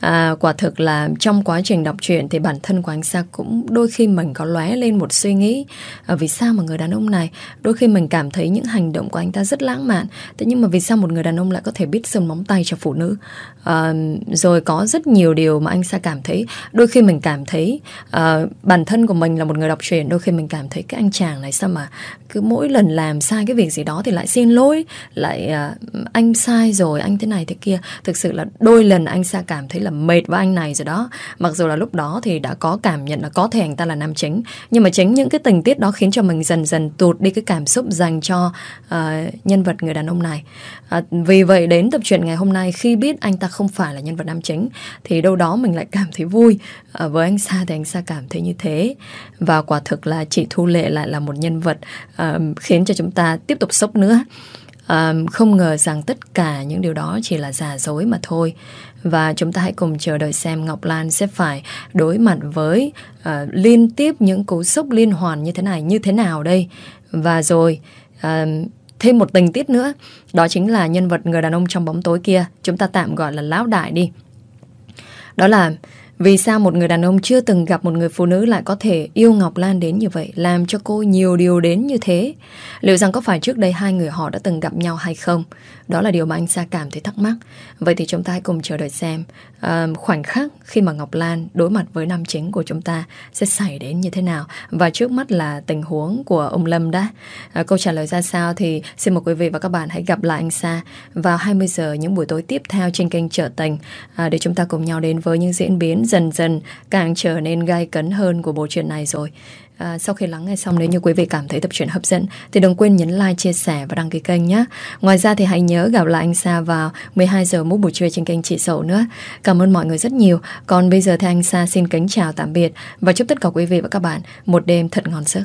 À, quả thực là trong quá trình đọc truyện thì bản thân của anh Sa cũng đôi khi mình có lóe lên một suy nghĩ. À, vì sao mà người đàn ông này đôi khi mình cảm thấy những hành động của anh ta rất lãng mạn. Thế nhưng mà vì sao một người đàn ông lại có thể biết sơn móng tay cho phụ nữ? À, rồi có rất nhiều điều mà anh Sa cảm thấy. Đôi khi mình cảm thấy à, bản thân của mình là một người đọc truyện đôi khi mình cảm thấy cái anh chàng này sao mà cứ mỗi lần làm sai cái việc gì đó thì lại xin lỗi lại à, anh sai rồi anh thế này thế kia. Thực sự là đôi lần anh Sa cảm thấy là mệt với anh này rồi đó. Mặc dù là lúc đó thì đã có cảm nhận là có thể anh ta là nam chính Nhưng mà chính những cái tình tiết đó khiến cho mình dần dần tụt đi cái cảm xúc dành cho uh, nhân vật người đàn ông này. Uh, Vì vậy đến tập truyện ngày hôm nay khi biết anh ta không phải là nhân vật nam chính Thì đâu đó mình lại cảm thấy vui. Uh, Với anh Sa thì anh Sa cảm thấy như thế. Và quả thực là chị Thu Lệ lại là một nhân vật uh, khiến cho chúng ta tiếp tục sốc nữa. À, không ngờ rằng tất cả những điều đó chỉ là giả dối mà thôi và chúng ta hãy cùng chờ đợi xem Ngọc Lan sẽ phải đối mặt với uh, liên tiếp những cú sốc liên hoàn như thế này như thế nào đây. Và rồi uh, thêm một tình tiết nữa, đó chính là nhân vật người đàn ông trong bóng tối kia, chúng ta tạm gọi là lão đại đi. Đó là vì sao một người đàn ông chưa từng gặp một người phụ nữ lại có thể yêu Ngọc Lan đến như vậy, làm cho cô nhiều điều đến như thế? Liệu rằng có phải trước đây hai người họ đã từng gặp nhau hay không? Đó là điều mà anh Sa cảm thấy thắc mắc. Vậy thì chúng ta hãy cùng chờ đợi xem uh, khoảnh khắc khi mà Ngọc Lan đối mặt với nam chính của chúng ta sẽ xảy đến như thế nào. Và trước mắt là tình huống của ông Lâm đã. Uh, câu trả lời ra sao thì xin mời quý vị và các bạn hãy gặp lại anh Sa vào 20 giờ những buổi tối tiếp theo trên kênh Trở Tình uh, để chúng ta cùng nhau đến với những diễn biến dần dần càng trở nên gai cấn hơn của bộ truyện này rồi. À, sau khi lắng nghe xong nếu như quý vị cảm thấy tập truyện hấp dẫn thì đừng quên nhấn like, chia sẻ và đăng ký kênh nhé. Ngoài ra thì hãy nhớ gặp lại anh Sa vào 12 giờ mỗi buổi trưa trên kênh Chị Sầu nữa. Cảm ơn mọi người rất nhiều. Còn bây giờ thì anh Sa xin kính chào tạm biệt và chúc tất cả quý vị và các bạn một đêm thật ngon giấc.